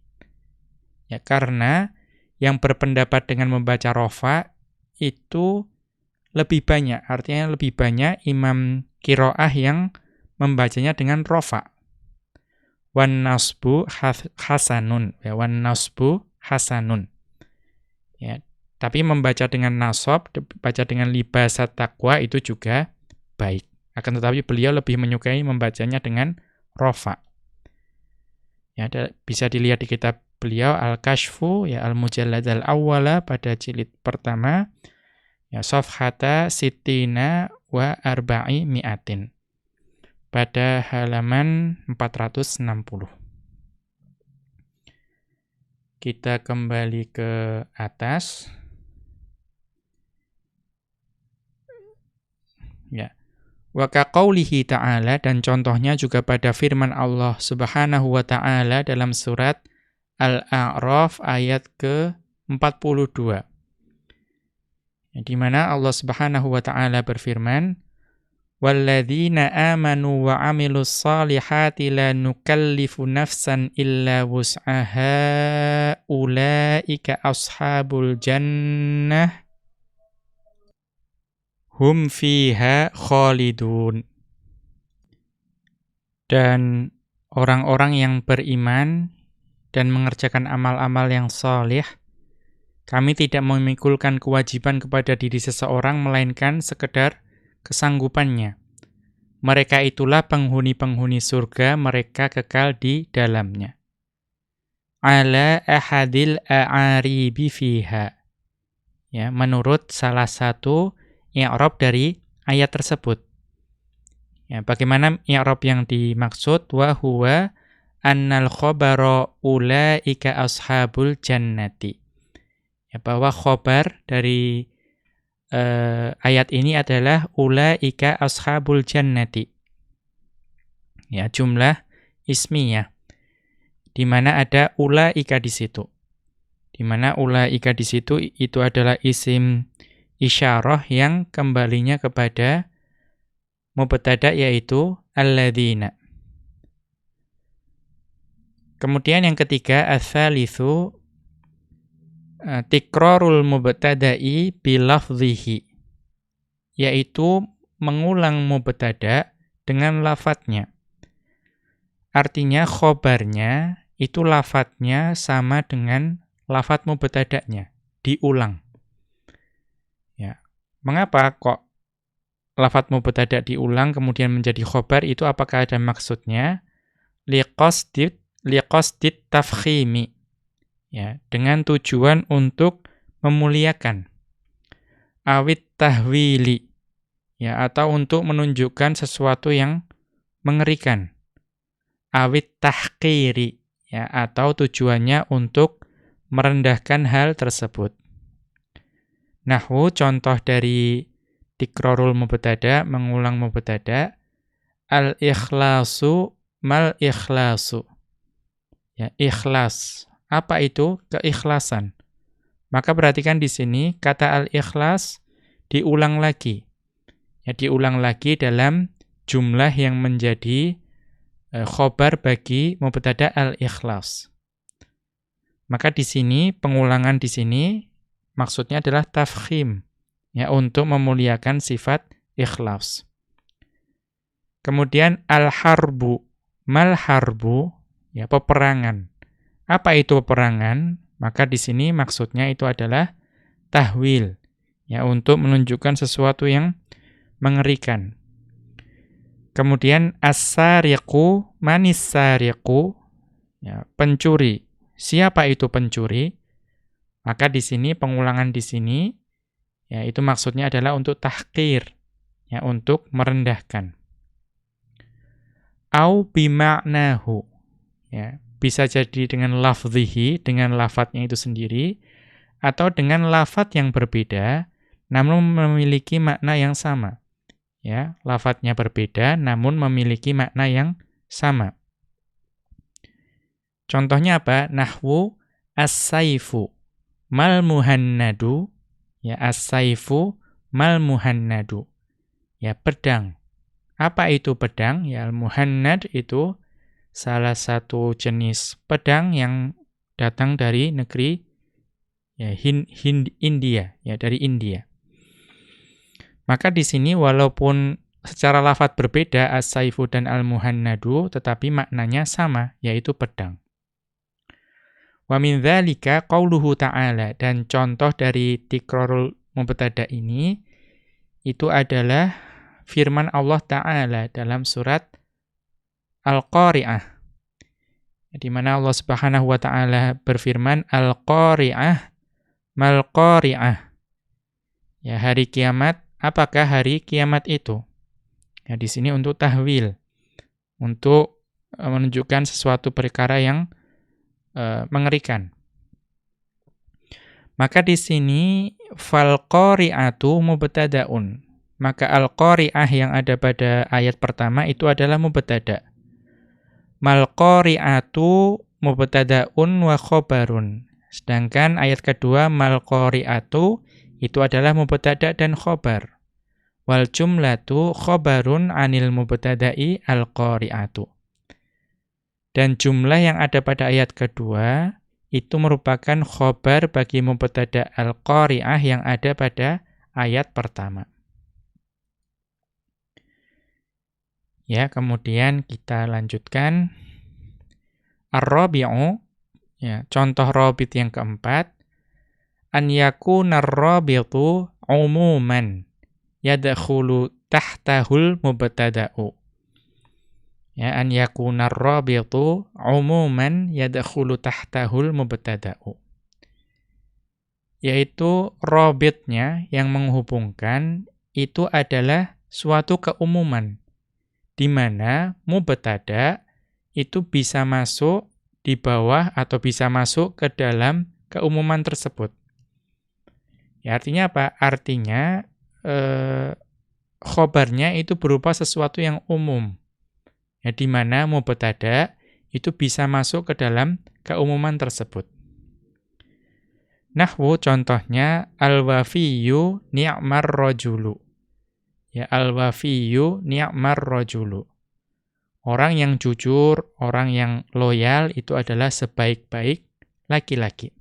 Ya karena yang berpendapat dengan membaca rofa itu lebih banyak, artinya lebih banyak imam kiroah yang membacanya dengan rofa wan nasbu hasanun. Ya wan nasbu hasanun. Ya tapi membaca dengan nasab baca dengan libasat taqwa itu juga baik. Akan tetapi beliau lebih menyukai membacanya dengan rofa. Ya bisa dilihat di kitab beliau al-kashfu ya al-mujallad al-awwala pada jilid pertama. Ya safhata sitina wa arba'i mi'atin pada halaman 460. Kita kembali ke atas. Ya. Wa kaqaulihi ta'ala dan contohnya juga pada firman Allah Subhanahu wa taala dalam surat Al-A'raf ayat ke-42. Ya, di mana Allah Subhanahu wa taala berfirman, Walladzina amanu wa amilus salihati la nukallifu nafsan illa wus'aha ulaika ashabul jannah hum fiha khalidun. Dan orang-orang yang beriman dan mengerjakan amal-amal yang salih, kami tidak memikulkan kewajiban kepada diri seseorang melainkan sekedar kesanggupannya. Mereka itulah penghuni-penghuni surga, mereka kekal di dalamnya. Ala ahadil a'aribi fiha. Ya, menurut salah satu i'rab dari ayat tersebut. Ya, bagaimana i'rab yang dimaksud? Wa huwa annal khabara ulaika ashabul jannati. Ya, bahwa khobar dari uh, ayat ini adalah ulaika ashabul jannati. Ya, jumlah ismiyah. Di mana ada ulaika di situ. Di mana ulaika di situ itu adalah isim isyarah yang kembalinya kepada mubtada yaitu alladzina. Kemudian yang ketiga ats-tsalitsu tikrarul mubtada'i bilafdhihi yaitu mengulang mubtada dengan lafadznya. Artinya khobarnya itu lafadznya sama dengan lafadz mubtada'nya, diulang. Ya. Mengapa kok lafadz mubtada' diulang kemudian menjadi khobar itu apakah ada maksudnya? Liqasdit liqasdit tafkhimi. Ya, dengan tujuan untuk memuliakan. Awit tahwili. Ya, atau untuk menunjukkan sesuatu yang mengerikan. Awit tahqiri. Ya, atau tujuannya untuk merendahkan hal tersebut. Nahwu contoh dari tikrorul mubtada, mengulang mubtada, al-ikhlasu mal ikhlasu. Ya, ikhlas. Apa itu? Keikhlasan. Maka perhatikan di sini kata al-ikhlas diulang lagi. Ya, diulang lagi dalam jumlah yang menjadi e, khobar bagi mubtada al-ikhlas. Maka di sini pengulangan di sini maksudnya adalah tafkhim ya untuk memuliakan sifat ikhlas. Kemudian al-harbu, mal harbu ya peperangan. Apa itu peperangan? Maka di sini maksudnya itu adalah tahwil ya untuk menunjukkan sesuatu yang mengerikan. Kemudian as-sariqu manis sariqu ya pencuri. Siapa itu pencuri? Maka di sini pengulangan di sini ya itu maksudnya adalah untuk tahqir ya untuk merendahkan. Au bima'nahu Ya, bisa jadi dengan lafzihi, dengan lafadznya itu sendiri, atau dengan lafadz yang berbeda, namun memiliki makna yang sama. Ya, lafadznya berbeda, namun memiliki makna yang sama. Contohnya apa? Nahwu as-saifu mal muhannadu. Ya, as-saifu mal muhannadu. Ya, pedang. Apa itu pedang? Ya, al-muhannad itu salah satu jenis pedang yang datang dari negeri ya Hind, Hind India ya dari India. Maka di sini walaupun secara lafat berbeda as-saifu dan al-muhannadu tetapi maknanya sama yaitu pedang. Wa min dzalika qauluhu ta'ala dan contoh dari tikrarul mubtada ini itu adalah firman Allah taala dalam surat Al-Qari'ah. Di mana Allah Subhanahu wa taala berfirman Al-Qari'ah mal Qari'ah. Ya, hari kiamat, apakah hari kiamat itu? Ya, di sini untuk tahwil. Untuk e, menunjukkan sesuatu perkara yang uh, mengerikan. Maka di sini fal qari'atu mubtada'un. Maka al-qari'ah yang ada pada ayat pertama itu adalah mubtada' mal qari'atu mubtada'un wa khobarun. Sedangkan ayat kedua mal qari'atu itu adalah mubtada' dan khobar. Wal jumlatu khobarun anil mubtada'i al qari'atu. Dan jumlah yang ada pada ayat kedua itu merupakan khobar bagi mubtada' al qari'ah yang ada pada ayat pertama. Ya, kemudian kita lanjutkan ar-rabi'u ya, contoh rabit yang keempat an yakuna ar-rabitu umuman yadkhulu tahtahul mubtada'u. Ya, an yakuna ar-rabitu umuman yadkhulu tahtahul mubtada'u. Yaitu rabitnya yang menghubungkan itu adalah suatu keumuman di mana mubtada itu bisa masuk di bawah atau bisa masuk ke dalam keumuman tersebut. Ya, artinya apa? Artinya eh, khobarnya itu berupa sesuatu yang umum. Ya, di mana mubtada itu bisa masuk ke dalam keumuman tersebut. Nahwu contohnya al-wafiyu ni'mar rajulu. Ya al-wafiyu ni'mar rajulu. Orang yang jujur, orang yang loyal itu adalah sebaik-baik laki-laki.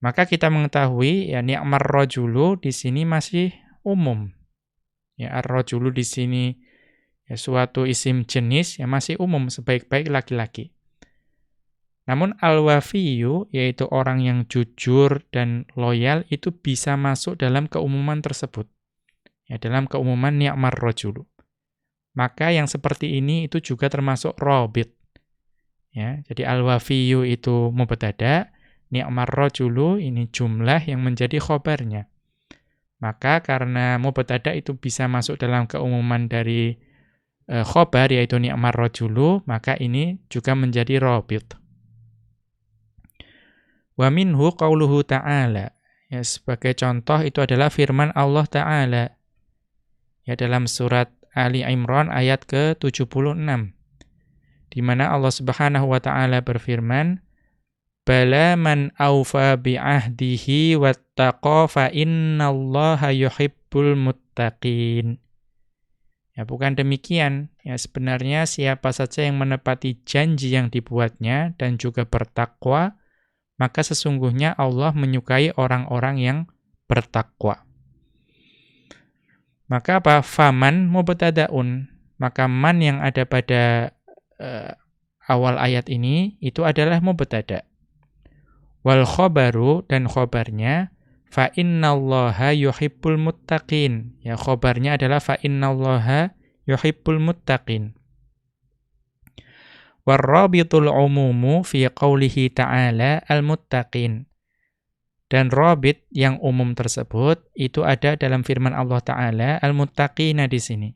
Maka kita mengetahui ya ni'mar rajulu di sini masih umum. Ya ar-rajulu di sini ya suatu isim jenis yang masih umum sebaik-baik laki-laki. Namun al-wafiyu, yaitu orang yang jujur dan loyal, itu bisa masuk dalam keumuman tersebut. Ya, dalam keumuman ni'mar rojulu. Maka yang seperti ini itu juga termasuk robit. Ya, jadi al-wafiyu itu mubtada, ni'mar rojulu ini jumlah yang menjadi khobarnya. Maka karena mubtada itu bisa masuk dalam keumuman dari e, khobar, yaitu ni'mar rojulu, maka ini juga menjadi robit. Wa minhu ta'ala. Ya, sebagai contoh itu adalah firman Allah Ta'ala. Ya, dalam surat Ali Imran ayat ke-76. Di mana Allah Subhanahu wa taala berfirman, "Bala man aufa bi'ahdihi wattaqa fa innallaha yuhibbul muttaqin." Ya, bukan demikian. Ya, sebenarnya siapa saja yang menepati janji yang dibuatnya dan juga bertakwa, maka sesungguhnya Allah menyukai orang-orang yang bertakwa. Maka apa? Faman mubtadaun. Maka man yang ada pada uh, awal ayat ini itu adalah mubtada. Wal khobaru dan khobarnya fa innallaha yuhibbul muttaqin. Ya khobarnya adalah fa innallaha yuhibbul muttaqin. Warrabitul umumu fi qawlihi ta'ala al-muttaqin. Dan rabit yang umum tersebut itu ada dalam firman Allah Ta'ala al-muttaqina di sini.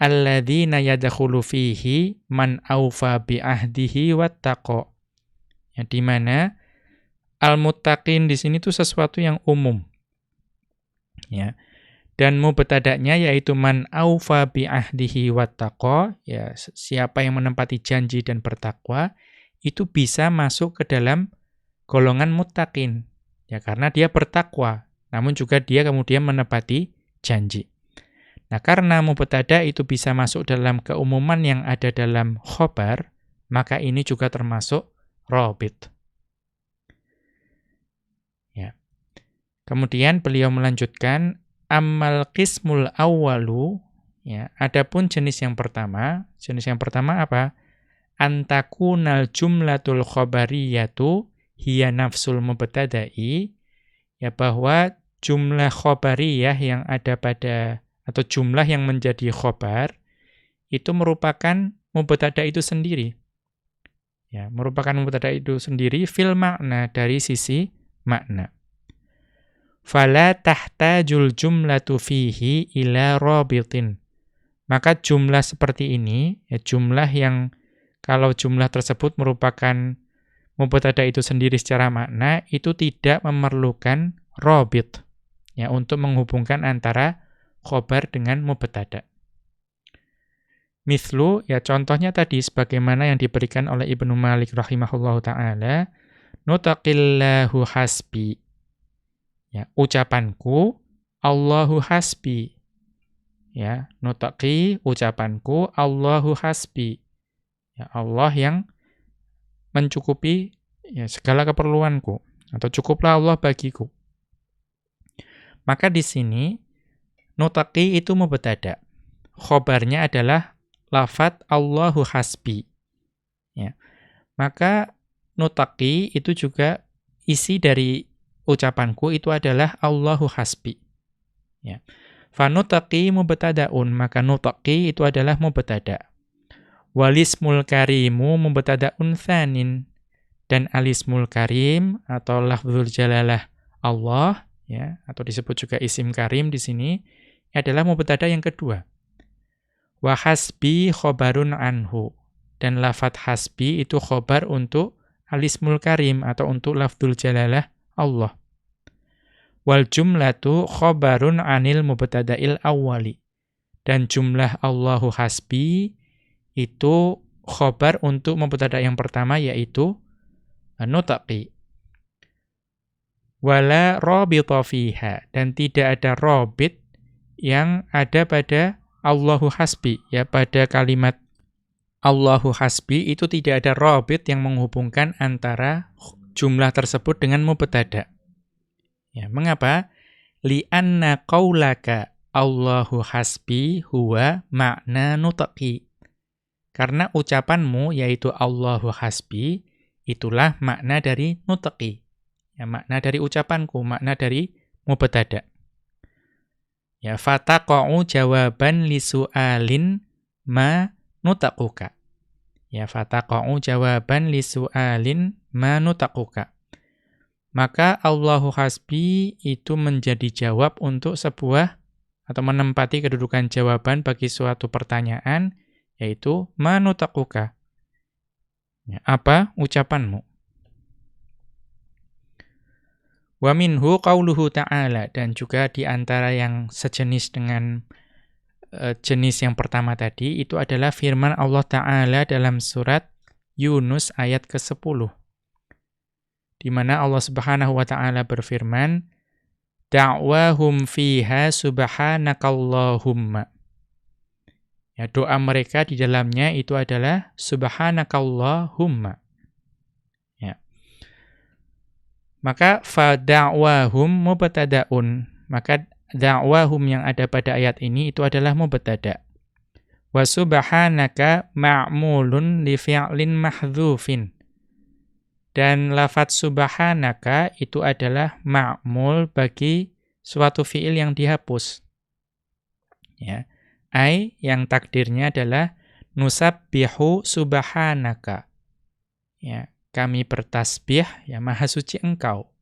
Alladzina yadkhulu fihi man aufa bi ahdihi wattaqa. Ya, di mana al-muttaqin di sini itu sesuatu yang umum. Ya. Dan mubtada'nya yaitu man aufa bi ahdihi wattaqa, ya siapa yang menempati janji dan bertakwa itu bisa masuk ke dalam golongan muttaqin. Ya karena dia bertakwa, namun juga dia kemudian menepati janji. Nah, karena mubtada itu bisa masuk dalam keumuman yang ada dalam khobar, maka ini juga termasuk robit. Ya. Kemudian beliau melanjutkan Amal qismul awalu, ya, adapun jenis yang pertama, jenis yang pertama apa? Antakunal jumlatul khobariyatu hiya nafsul mubtada'i, ya bahwa jumlah khobariyah yang ada pada atau jumlah yang menjadi khobar itu merupakan mubtada itu sendiri. Ya, merupakan mubtada itu sendiri fil makna dari sisi makna fala tahtajul jumlatu fihi ila rabitin. Maka jumlah seperti ini, ya jumlah yang kalau jumlah tersebut merupakan mubtada itu sendiri secara makna, itu tidak memerlukan robit ya untuk menghubungkan antara khobar dengan mubtada. Mislu, ya contohnya tadi sebagaimana yang diberikan oleh Ibnu Malik rahimahullahu taala, nutaqillahu hasbi Ya, ucapanku Allahu hasbi. Ya, nutaqi ucapanku Allahu hasbi. Ya, Allah yang mencukupi ya segala keperluanku atau cukuplah Allah bagiku. Maka di sini nutaqi itu mubtada. Khobarnya adalah lafat Allahu hasbi. Ya. Maka nutaqi itu juga isi dari ucapanku itu adalah Allahu hasbi. Ya. Fanutaqi mubtadaun, maka nutaqi itu adalah mubtada. Walismul karimu mubtadaun tsanin. Dan alismul karim atau lafzul jalalah Allah ya atau disebut juga isim karim di sini adalah mubtada yang kedua. Wa hasbi khobarun anhu. Dan lafat hasbi itu khobar untuk alismul karim atau untuk lafzul jalalah Allah. Wal jumlatu khobarun anil mubtada'il awwali. Dan jumlah Allahu hasbi itu khobar untuk mubtada yang pertama yaitu nutaqi. wala rabita fiha dan tidak ada robit yang ada pada Allahu hasbi ya pada kalimat Allahu hasbi itu tidak ada robit yang menghubungkan antara jumlah tersebut dengan mubtada. Ya, mengapa? Li'anna qaulaka Allahu hasbi huwa makna nutaqi. Karena ucapanmu yaitu Allahu hasbi itulah makna dari nutaqi. Ya, makna dari ucapanku, makna dari mubtada. Ya, fataqa'u jawaban li su'alin ma nutaquka. Ya, fataqa'u jawaban li su'alin ma nutaquka. Maka Allahu hasbi itu menjadi jawab untuk sebuah atau menempati kedudukan jawaban bagi suatu pertanyaan yaitu manutakuka. Ya, apa ucapanmu? Wa minhu qauluhu ta'ala dan juga di antara yang sejenis dengan uh, jenis yang pertama tadi itu adalah firman Allah taala dalam surat Yunus ayat ke-10. Di mana Allah Subhanahu wa taala berfirman, "Da'wahum fiha subhanakallahumma." Ya, doa mereka di dalamnya itu adalah subhanakallahumma. Ya. Maka fa da'wahum mubtada'un. Maka da'wahum yang ada pada ayat ini itu adalah mubtada. Wa subhanaka ma'mulun li fi'lin mahdhufin. Dan lafat subhanaka itu adalah ma'mul bagi suatu fi'il yang dihapus. Ya. Ai yang takdirnya adalah nusabbihu subhanaka. Ya, kami bertasbih ya maha suci engkau.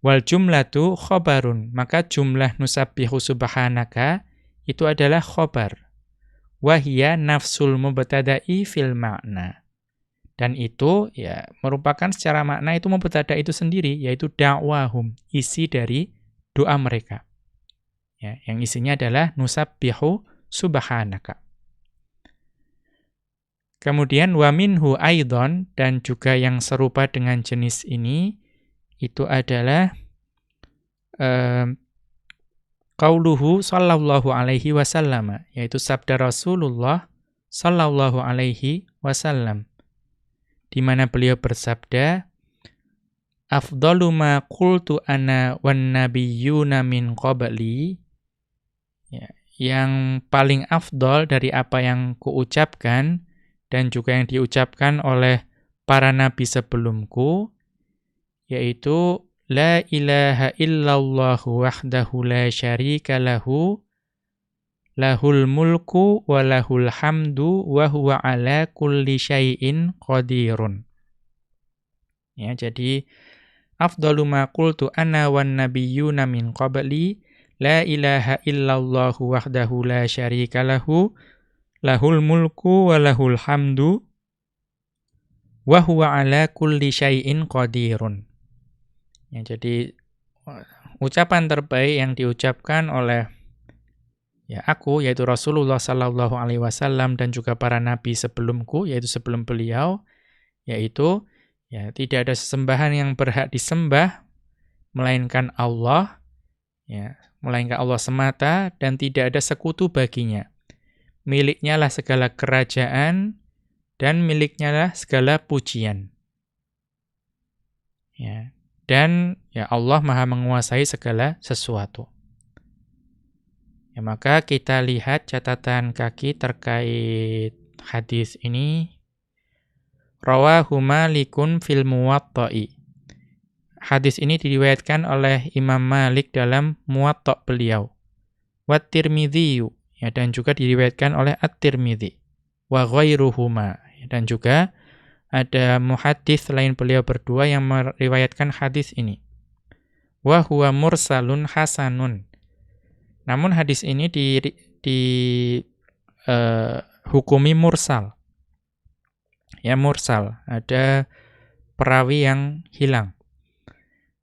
Wal jumlatu khobarun, maka jumlah nusabbihu subhanaka itu adalah khobar. Wahia nafsul mubtada'i fil makna. Dan itu ya merupakan secara makna itu mubtada itu sendiri yaitu dakwahum, isi dari doa mereka. Ya, yang isinya adalah nusabbihu subhanaka. Kemudian wa minhu aidon dan juga yang serupa dengan jenis ini itu adalah um, qauluhu sallallahu alaihi wasallam yaitu sabda Rasulullah sallallahu alaihi wasallam di mana beliau bersabda afdalu ma qultu ana wan nabiyyuna min qabli yang paling afdol dari apa yang kuucapkan dan juga yang diucapkan oleh para nabi sebelumku yaitu la ilaha illallah wahdahu la syarika lahu lahul mulku wa lahul hamdu wa huwa ala kulli syai'in qadirun. Ya, jadi afdalu ma qultu ana wan nabiyyuna min qabli La ilaha illallahu wahdahu la syarika lahu lahul mulku wa lahul hamdu wa huwa ala kulli syai'in qadirun. Ya, jadi ucapan terbaik yang diucapkan oleh ya aku yaitu Rasulullah sallallahu alaihi wasallam dan juga para nabi sebelumku yaitu sebelum beliau yaitu ya tidak ada sesembahan yang berhak disembah melainkan Allah ya melainkan Allah semata dan tidak ada sekutu baginya. Miliknya lah segala kerajaan dan miliknya lah segala pujian. Ya. Dan ya Allah Maha menguasai segala sesuatu. Ya, maka kita lihat catatan kaki terkait hadis ini. Rawahu Malikun fil Muwatta'i. Hadis ini diriwayatkan oleh Imam Malik dalam Muwatta' beliau. Wa Tirmidzi ya dan juga diriwayatkan oleh At-Tirmidzi wa ghairuhuma dan juga ada muhaddis lain beliau berdua yang meriwayatkan hadis ini. Wa huwa mursalun hasanun. Namun hadis ini di di uh, hukumi mursal. Ya mursal, ada perawi yang hilang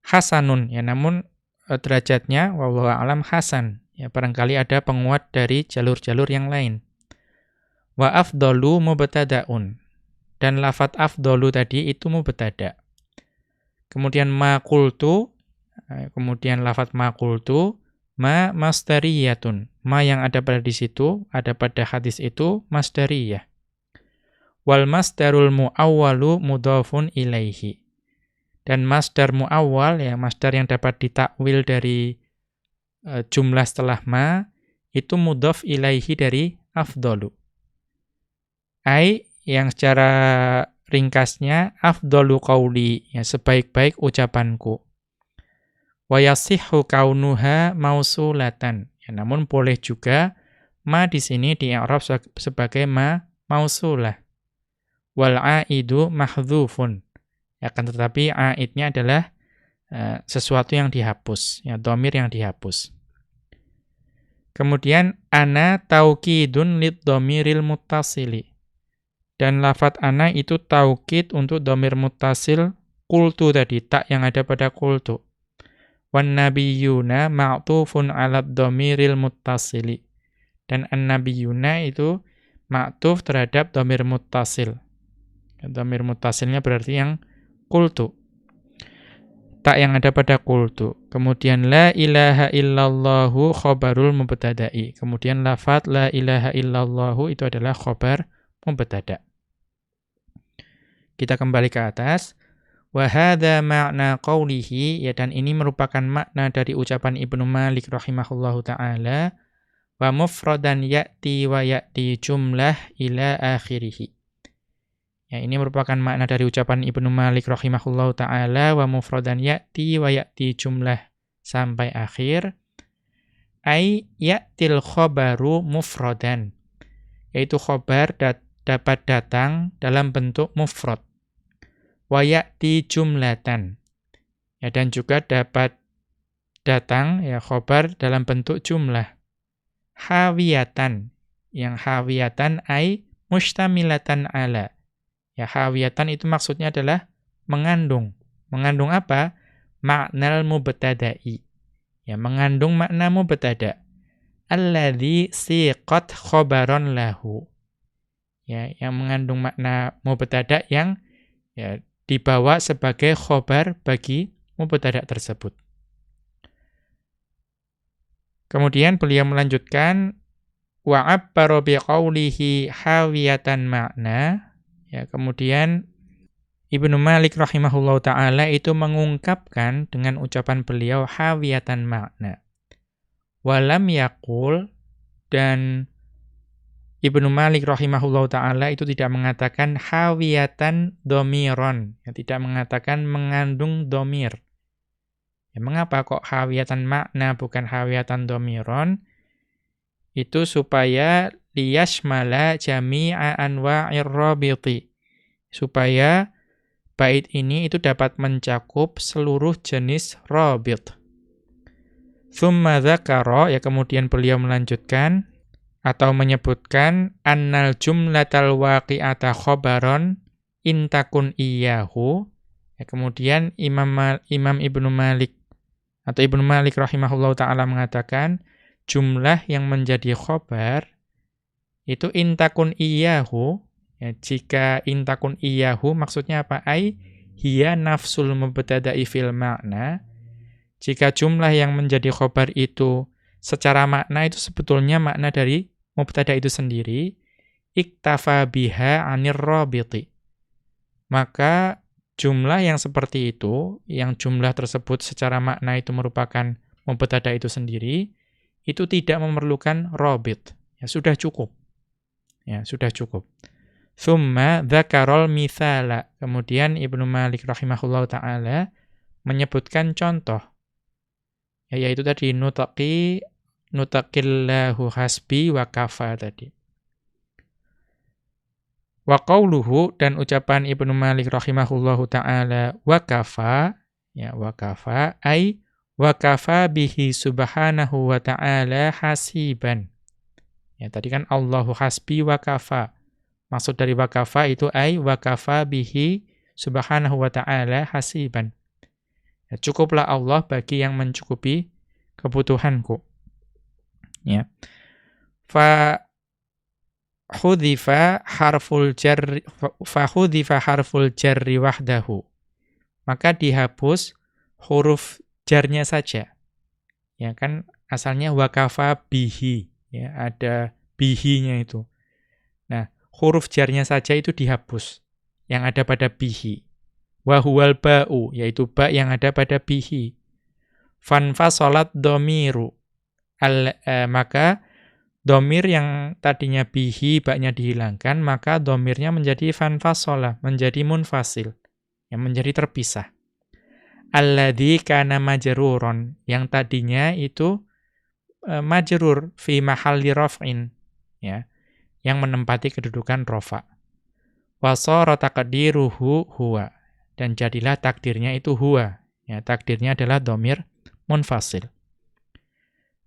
hasanun ya namun e, derajatnya wallahu alam hasan ya barangkali ada penguat dari jalur-jalur yang lain wa afdalu mubtadaun dan lafat afdalu tadi itu mubtada kemudian ma qultu Nah, kemudian lafat ma qultu ma masdariyatun. Ma yang ada pada di situ, ada pada hadis itu masdariyah. Wal masdarul muawwalu mudhafun ilaihi. Dan masdar muawwal ya masdar yang dapat ditakwil dari e, jumlah setelah ma itu mudhaf ilaihi dari afdalu. Ai yang secara ringkasnya afdalu qauli ya sebaik-baik ucapanku. Wa yasihhu kaunuha mausulatan. Ya, namun boleh juga ma di sini di i'rab sebagai ma mausulah wal aidu mahdzufun. Akan tetapi aidnya adalah uh, sesuatu yang dihapus, ya domir yang dihapus. Kemudian ana taukidun lid domiril mutasili. Dan lafat ana itu taukid untuk domir mutasil kultu tadi, tak yang ada pada kultu. Wan nabiyuna ma'tufun ala domiril mutasili. Dan an nabiyuna itu ma'tuf terhadap domir mutasil. Dhamir mutasilnya berarti yang kultu. Tak yang ada pada kultu. Kemudian la ilaha illallahu khobarul mubtada'i. Kemudian lafat la ilaha illallahu itu adalah khobar mubtada'. Kita kembali ke atas. Wa hadha ma'na qawlihi ya dan ini merupakan makna dari ucapan Ibnu Malik rahimahullahu taala wa mufradan ya'ti wa ya'ti jumlah ila akhirih. Ya, ini merupakan makna dari ucapan Ibnu Malik rahimahullahu taala wa mufradan ya'ti wa ya'ti jumlah sampai akhir. Ai ya'til khobaru mufradan. Yaitu khobar dat dapat datang dalam bentuk mufrad. Wa ya'ti jumlatan. Ya, dan juga dapat datang ya khobar dalam bentuk jumlah. Hawiyatan. Yang hawiyatan ai mustamilatan ala Ya, hawiyatan itu maksudnya adalah mengandung. Mengandung apa? Maknal mubtada'i. Ya, mengandung makna mubtada. Alladzi siqat khobaron lahu. Ya, yang mengandung makna mubtada yang ya dibawa sebagai khobar bagi mubtada tersebut. Kemudian beliau melanjutkan wa'abbara biqaulihi hawiyatan makna Ya, kemudian Ibnu Malik rahimahullah taala itu mengungkapkan dengan ucapan beliau hawiyatan makna. Walam yakul dan Ibnu Malik rahimahullah taala itu tidak mengatakan hawiyatan domiron, ya, tidak mengatakan mengandung domir. Ya, mengapa kok hawiyatan makna bukan hawiyatan domiron? Itu supaya liyashmala jami'a anwa'ir rabiti. Supaya bait ini itu dapat mencakup seluruh jenis rabit. Thumma dzakara ya kemudian beliau melanjutkan atau menyebutkan annal jumlatal waqi'ata khabaron intakun iyahu. Ya, kemudian Imam Imam Ibnu Malik atau Ibnu Malik rahimahullahu taala mengatakan jumlah yang menjadi khobar itu intakun iyahu ya, jika intakun iyahu maksudnya apa? Ai hiya nafsul mubtada'i fil makna. Jika jumlah yang menjadi khobar itu secara makna itu sebetulnya makna dari mubtada itu sendiri. Iktafa biha anir rabiti maka jumlah yang seperti itu yang jumlah tersebut secara makna itu merupakan mubtada itu sendiri itu tidak memerlukan robit. Ya sudah cukup Ya, sudah cukup. Thumma dzakarol mithala. Kemudian Ibnu Malik rahimahullah taala menyebutkan contoh. Ya, yaitu tadi nutaqi nutaqillahu hasbi wa kafa tadi. Wa qawluhu dan ucapan Ibnu Malik rahimahullahu taala wa kafa ya wa kafa ai wa kafa bihi subhanahu wa ta'ala hasiban Ya, tadi kan Allahu hasbi wa kafa. Maksud dari wakafa itu ai wakafa bihi subhanahu wa ta'ala hasiban. Ya, cukuplah Allah bagi yang mencukupi kebutuhanku. Ya. Fa hudhifa harful jarri fa hudhifa harful jarri wahdahu. Maka dihapus huruf jarnya saja. Ya kan asalnya wakafa bihi, ya ada bihinya itu. Nah, huruf jarnya saja itu dihapus yang ada pada bihi. Wahuwal ba'u, yaitu ba yang ada pada bihi. Fanfasolat domiru. Al, eh, maka domir yang tadinya bihi, baknya dihilangkan, maka domirnya menjadi fanfasola, menjadi munfasil, yang menjadi terpisah. Alladhi kana majruron, yang tadinya itu majrur fi mahalli raf'in, ya, yang menempati kedudukan rofa. Wasara taqdiruhu huwa, dan jadilah takdirnya itu huwa, ya, takdirnya adalah domir munfasil.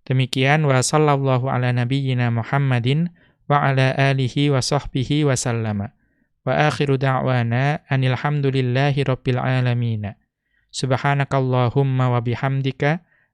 Demikian wa sallallahu ala nabiyyina Muhammadin wa ala alihi wa sahbihi wa sallama. Wa akhiru da'wana anil hamdulillahi rabbil alamin. Subhanakallahumma wa bihamdika